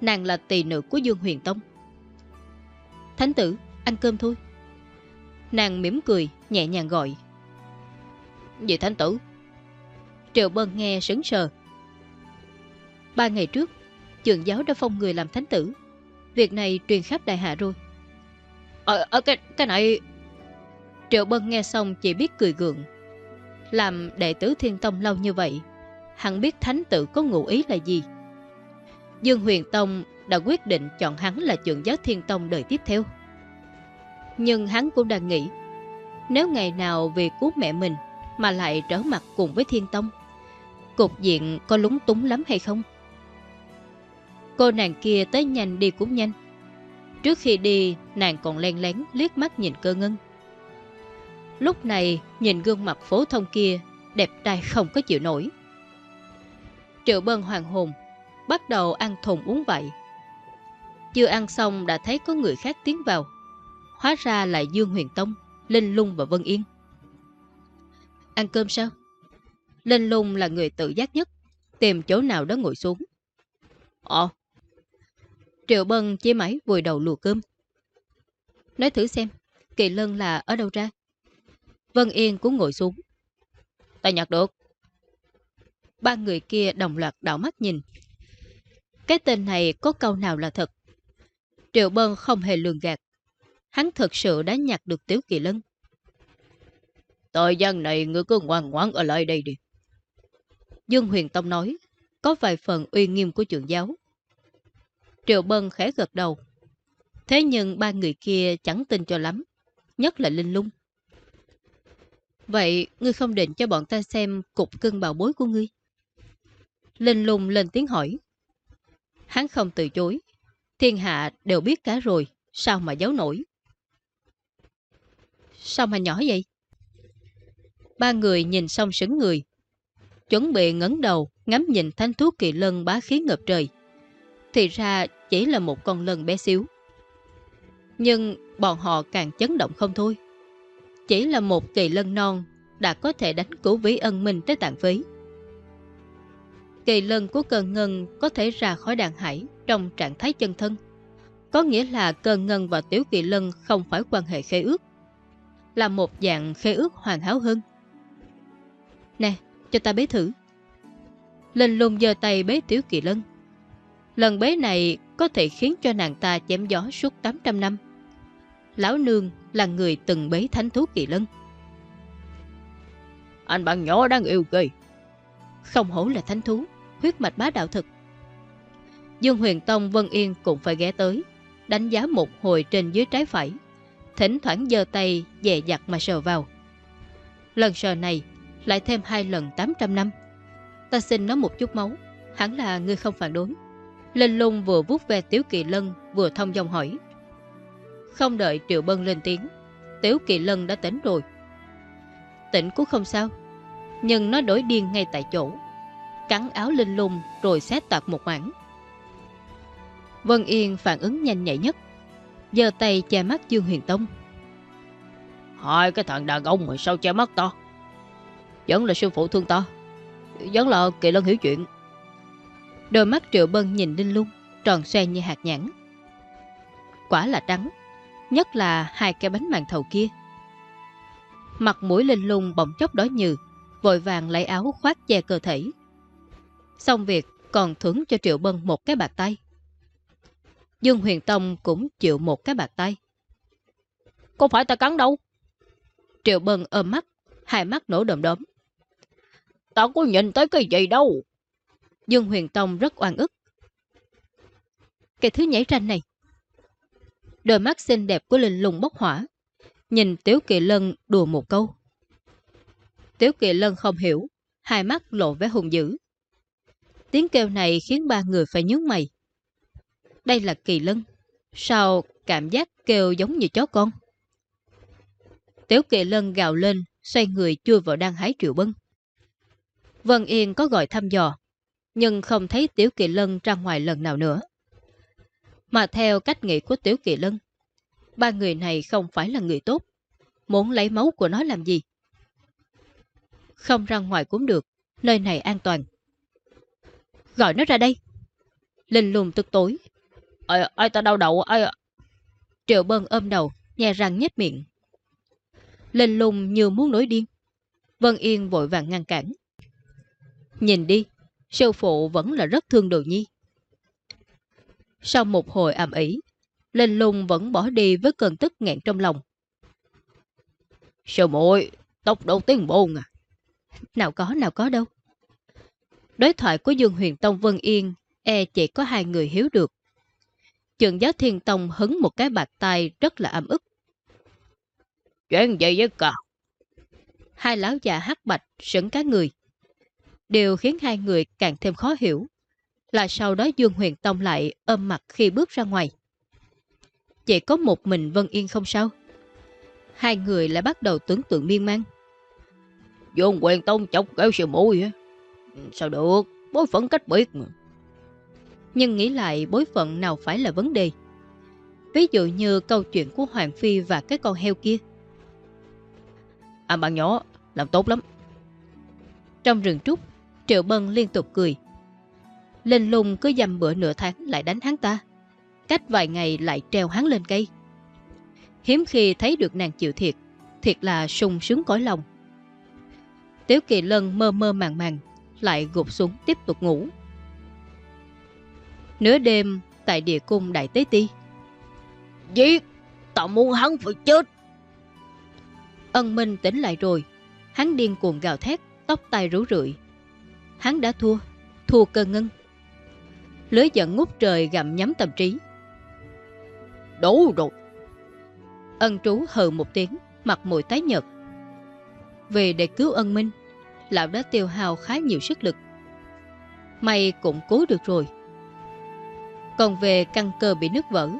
Nàng là tỳ nữ của Dương Huyền Tông. Thánh tử, ăn cơm thôi. Nàng mỉm cười, nhẹ nhàng gọi. Gì thánh tử? Triệu Bân nghe sững sờ. Ba ngày trước, trường giáo đã phong người làm thánh tử. Việc này truyền khắp đại hạ rồi. Ờ, à, cái, cái này... Triệu Bân nghe xong chỉ biết cười gượng. Làm đệ tử thiên tông lâu như vậy, hắn biết thánh tử có ngụ ý là gì. Dương Huyền Tông đã quyết định chọn hắn là trưởng giáo thiên tông đời tiếp theo. Nhưng hắn cũng đang nghĩ, nếu ngày nào vì cứu mẹ mình mà lại trở mặt cùng với thiên tông, cục diện có lúng túng lắm hay không? Cô nàng kia tới nhanh đi cũng nhanh. Trước khi đi, nàng còn len lén liếc mắt nhìn cơ ngân. Lúc này, nhìn gương mặt phố thông kia, đẹp trai không có chịu nổi. Triệu bân hoàng hồn, bắt đầu ăn thùng uống vậy. Chưa ăn xong đã thấy có người khác tiến vào. Hóa ra là Dương Huyền Tông, Linh Lung và Vân Yên. Ăn cơm sao? Linh Lung là người tự giác nhất, tìm chỗ nào đó ngồi xuống. ồ Triệu Bân chia máy vùi đầu lùa cơm. Nói thử xem, kỳ lân là ở đâu ra? Vân Yên cũng ngồi xuống. Ta nhặt được. Ba người kia đồng loạt đảo mắt nhìn. Cái tên này có câu nào là thật? Triệu Bân không hề lường gạt. Hắn thật sự đã nhặt được Tiếu Kỳ Lân. Thời gian này ngươi cứ ngoan ngoãn ở lại đây đi. Dương Huyền Tông nói, có vài phần uy nghiêm của trường giáo. Triệu Bân khẽ gật đầu. Thế nhưng ba người kia chẳng tin cho lắm, nhất là Linh Lung. Vậy ngươi không định cho bọn ta xem cục cưng bào bối của ngươi? Linh Lung lên tiếng hỏi. Hắn không từ chối. Thiên hạ đều biết cả rồi, sao mà giấu nổi? Sao mà nhỏ vậy? Ba người nhìn xong sững người. Chuẩn bị ngấn đầu, ngắm nhìn thanh thuốc kỳ lân bá khí ngập trời. Thì ra chỉ là một con lân bé xíu. Nhưng bọn họ càng chấn động không thôi. Chỉ là một kỳ lân non đã có thể đánh cứu vĩ ân mình tới tàn phí. Kỳ lân của cơn ngân có thể ra khỏi đàn hải trong trạng thái chân thân. Có nghĩa là cơn ngân và tiểu kỳ lân không phải quan hệ khế ước. Là một dạng khế ước hoàn hảo hơn. Nè, cho ta bế thử. Linh lùng giơ tay bế tiểu kỳ lân. Lần bế này có thể khiến cho nàng ta chém gió suốt 800 năm. Lão Nương là người từng bế thánh thú kỳ lân. Anh bạn nhỏ đang yêu kỳ. Không hổ là thánh thú, huyết mạch bá đạo thực. Dương Huyền Tông Vân Yên cũng phải ghé tới, đánh giá một hồi trên dưới trái phải, thỉnh thoảng giơ tay dè dặt mà sờ vào. Lần sờ này lại thêm hai lần 800 năm. Ta xin nó một chút máu, hẳn là ngươi không phản đối. Linh lung vừa vuốt về Tiếu Kỳ Lân vừa thông dòng hỏi. Không đợi Triệu Bân lên tiếng, Tiếu Kỳ Lân đã tỉnh rồi. Tỉnh cũng không sao, nhưng nó đổi điên ngay tại chỗ. Cắn áo Linh lung rồi xét toạt một mảng. Vân Yên phản ứng nhanh nhạy nhất, giơ tay che mắt Dương Huyền Tông. Hai cái thằng đàn ông mà sao che mắt to? Vẫn là sư phụ thương ta. Vẫn là kỳ lân hiểu chuyện. Đôi mắt Triệu Bân nhìn Linh Lung, tròn xoe như hạt nhãn. Quả là trắng, nhất là hai cái bánh màn thầu kia. Mặt mũi Linh Lung bỗng chốc đói nhừ, vội vàng lấy áo khoác che cơ thể. Xong việc còn thưởng cho Triệu Bân một cái bạc tay. Dương Huyền Tông cũng chịu một cái bạc tay. Có phải ta cắn đâu? Triệu Bân ôm mắt, hai mắt nổ đồm đốm. Ta có nhìn tới cái gì đâu. Dương Huyền Tông rất oan ức. Cái thứ nhảy ranh này. Đôi mắt xinh đẹp của Linh lùng bốc hỏa. Nhìn Tiếu Kỳ Lân đùa một câu. Tiếu Kỳ Lân không hiểu, hai mắt lộ vẻ hùng dữ. Tiếng kêu này khiến ba người phải nhướng mày. Đây là Kỳ Lân. Sao cảm giác kêu giống như chó con? Tiếu Kỳ Lân gào lên, xoay người chui vào đang hái triệu bân. Vân Yên có gọi thăm dò, nhưng không thấy Tiểu Kỳ Lân ra ngoài lần nào nữa. Mà theo cách nghĩ của Tiểu Kỳ Lân, ba người này không phải là người tốt, muốn lấy máu của nó làm gì? Không ra ngoài cũng được, nơi này an toàn. Gọi nó ra đây. Linh lùng tức tối. Ai, ai ta đau đầu, ai... Triệu Bân ôm đầu, nhè răng nhếch miệng. Linh lùng như muốn nổi điên. Vân Yên vội vàng ngăn cản. Nhìn đi, sư phụ vẫn là rất thương đồ nhi. Sau một hồi ầm ĩ, Linh lùng vẫn bỏ đi với cơn tức nghẹn trong lòng. Sư muội tốc độ tiến bồn à. Nào có, nào có đâu. Đối thoại của Dương Huyền Tông Vân Yên e chỉ có hai người hiếu được. Trường giáo Thiên Tông hứng một cái bạc tay rất là ấm ức. Chuyện gì với cả? Hai lão già hắc bạch sững cá người. Điều khiến hai người càng thêm khó hiểu là sau đó Dương Huyền Tông lại ôm mặt khi bước ra ngoài. Chỉ có một mình Vân Yên không sao. Hai người lại bắt đầu tưởng tượng miên man. Dương Huyền Tông chọc kéo sư mũi hả? Sao được, bối phận cách biệt mà. Nhưng nghĩ lại bối phận nào phải là vấn đề. Ví dụ như câu chuyện của Hoàng Phi và cái con heo kia. À bạn nhỏ, làm tốt lắm. Trong rừng trúc, Triệu Bân liên tục cười. Linh lùng cứ dầm bữa nửa tháng lại đánh hắn ta. Cách vài ngày lại treo hắn lên cây. Hiếm khi thấy được nàng chịu thiệt, thiệt là sung sướng cõi lòng. Tiếu Kỳ Lân mơ mơ màng màng, lại gục xuống tiếp tục ngủ. Nửa đêm tại địa cung Đại Tế Ti. Giết! Ta muốn hắn phải chết! Ân Minh tỉnh lại rồi. Hắn điên cuồng gào thét, tóc tai rú rượi. Hắn đã thua, thua cơ ngân. Lưới giận ngút trời gặm nhắm tâm trí. Đủ rồi! Ân trú hừ một tiếng, mặt mũi tái nhợt. Vì để cứu ân minh, lão đã tiêu hao khá nhiều sức lực. May cũng cứu được rồi. Còn về căn cơ bị nứt vỡ,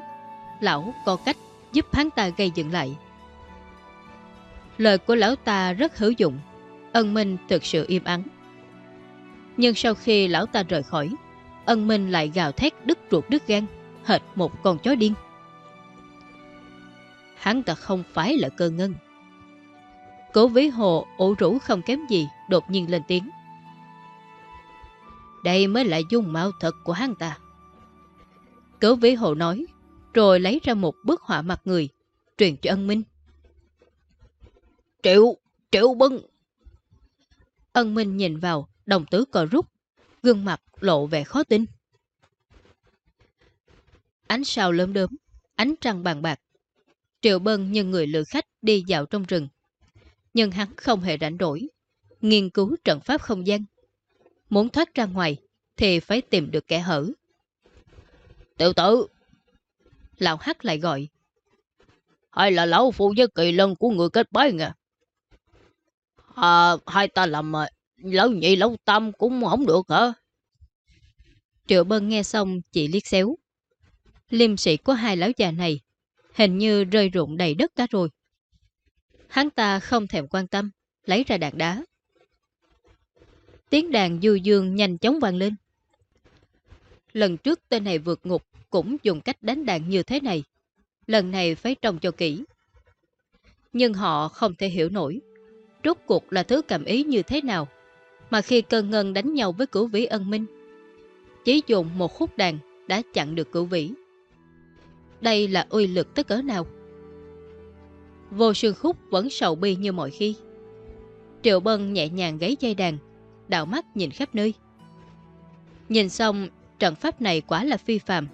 lão có cách giúp hắn ta gây dựng lại. Lời của lão ta rất hữu dụng, ân minh thực sự im ắng. Nhưng sau khi lão ta rời khỏi, ân minh lại gào thét đứt ruột đứt gan, hệt một con chó điên. Hắn ta không phải là cơ ngân. Cố ví hồ ủ rũ không kém gì đột nhiên lên tiếng. Đây mới là dung mạo thật của hắn ta. Cố ví hồ nói, rồi lấy ra một bức họa mặt người, truyền cho ân minh. Triệu, triệu bưng. Ân minh nhìn vào, đồng tứ cò rút, gương mặt lộ vẻ khó tin. Ánh sao lớn đớm, ánh trăng bàn bạc. Triệu bân như người lựa khách đi dạo trong rừng nhưng hắn không hề rảnh rỗi. Nghiên cứu trận pháp không gian. Muốn thoát ra ngoài thì phải tìm được kẻ hở. Tiểu tử! Lão Hắc lại gọi. Hay là lão phụ với kỳ lân của người kết bái nha? À, hai ta làm lâu lão nhị lâu tâm cũng không được hả? Triệu Bân nghe xong chỉ liếc xéo. Liêm sĩ của hai lão già này hình như rơi rụng đầy đất cả rồi. Hắn ta không thèm quan tâm, lấy ra đạn đá. Tiếng đàn du dương nhanh chóng vang lên. Lần trước tên này vượt ngục, cũng dùng cách đánh đàn như thế này. Lần này phải trông cho kỹ. Nhưng họ không thể hiểu nổi. Rốt cuộc là thứ cảm ý như thế nào. Mà khi cơn ngân đánh nhau với cửu vĩ ân minh, chỉ dùng một khúc đàn đã chặn được cửu vĩ. Đây là uy lực tới cỡ nào? Vô sương khúc vẫn sầu bi như mọi khi. Triệu Bân nhẹ nhàng gáy dây đàn, đạo mắt nhìn khắp nơi. Nhìn xong, trận pháp này quả là phi phạm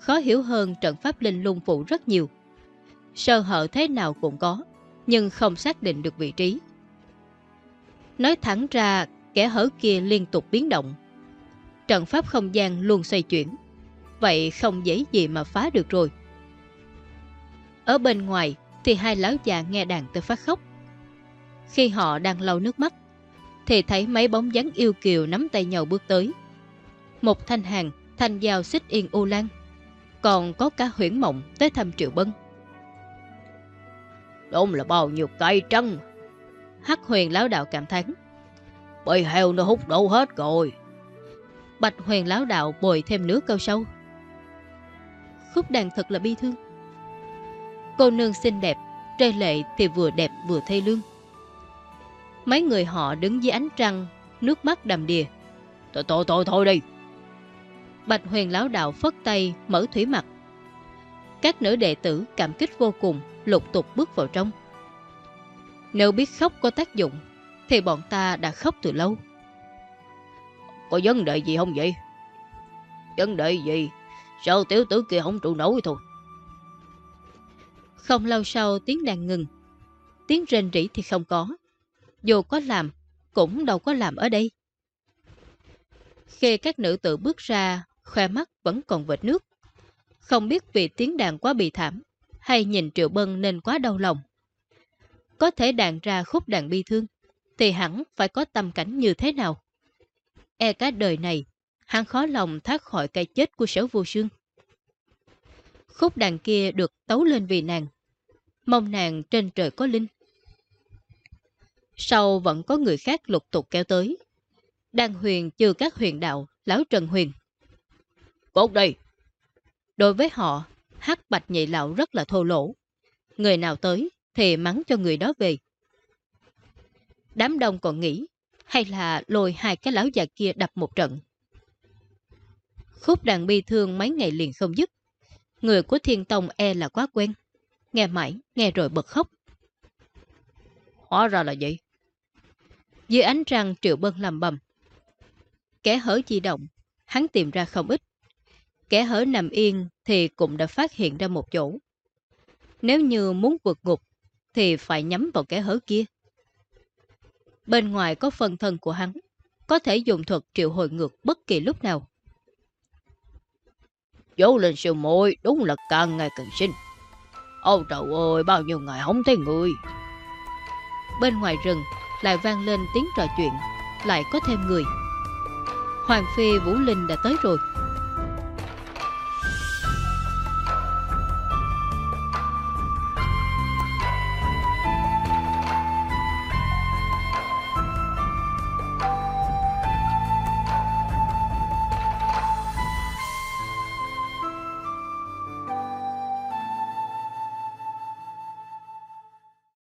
khó hiểu hơn trận pháp linh lung phụ rất nhiều. Sơ hở thế nào cũng có, nhưng không xác định được vị trí. Nói thẳng ra, kẻ hở kia liên tục biến động. Trận pháp không gian luôn xoay chuyển, vậy không dễ gì mà phá được rồi. Ở bên ngoài thì hai lão già nghe đàn tới phát khóc. Khi họ đang lau nước mắt, thì thấy mấy bóng dáng yêu kiều nắm tay nhau bước tới. Một thanh hàng, thanh giao xích yên u lan, còn có cả huyển mộng tới thăm triệu bân. Đúng là bao nhiêu cây trăng. Hắc huyền lão đạo cảm thán. Bầy heo nó hút đâu hết rồi. Bạch huyền lão đạo bồi thêm nước câu sâu. Khúc đàn thật là bi thương. Cô nương xinh đẹp, Trời lệ thì vừa đẹp vừa thê lương. Mấy người họ đứng dưới ánh trăng, nước mắt đầm đìa. Thôi thôi thôi thôi đi. Bạch huyền lão đạo phất tay, mở thủy mặt. Các nữ đệ tử cảm kích vô cùng, lục tục bước vào trong. Nếu biết khóc có tác dụng, thì bọn ta đã khóc từ lâu. Có vấn đề gì không vậy? Vấn đề gì? Sao tiểu tử kia không trụ nổi thôi? Không lâu sau tiếng đàn ngừng. Tiếng rên rỉ thì không có. Dù có làm, cũng đâu có làm ở đây. Khi các nữ tử bước ra, khoe mắt vẫn còn vệt nước. Không biết vì tiếng đàn quá bị thảm, hay nhìn Triệu Bân nên quá đau lòng. Có thể đàn ra khúc đàn bi thương, thì hẳn phải có tâm cảnh như thế nào. E cả đời này, hắn khó lòng thoát khỏi cái chết của sở vô sương. Khúc đàn kia được tấu lên vì nàng. Mong nàng trên trời có linh. Sau vẫn có người khác lục tục kéo tới. Đan huyền trừ các huyền đạo, lão Trần Huyền. Cốt đây! Đối với họ, hắc bạch nhị lão rất là thô lỗ. Người nào tới thì mắng cho người đó về. Đám đông còn nghĩ hay là lôi hai cái lão già kia đập một trận. Khúc đàn bi thương mấy ngày liền không dứt. Người của thiên tông e là quá quen. Nghe mãi, nghe rồi bật khóc. Hóa ra là vậy. Dưới ánh trăng triệu bân làm bầm. Kẻ hở di động, hắn tìm ra không ít. Kẻ hở nằm yên thì cũng đã phát hiện ra một chỗ. Nếu như muốn vượt ngục, thì phải nhắm vào kẻ hở kia. Bên ngoài có phần thân của hắn, có thể dùng thuật triệu hồi ngược bất kỳ lúc nào. Dấu lên siêu môi đúng là càng ngày càng xinh. Ôi trời ơi, bao nhiêu ngày không thấy người. Bên ngoài rừng lại vang lên tiếng trò chuyện, lại có thêm người. Hoàng Phi Vũ Linh đã tới rồi.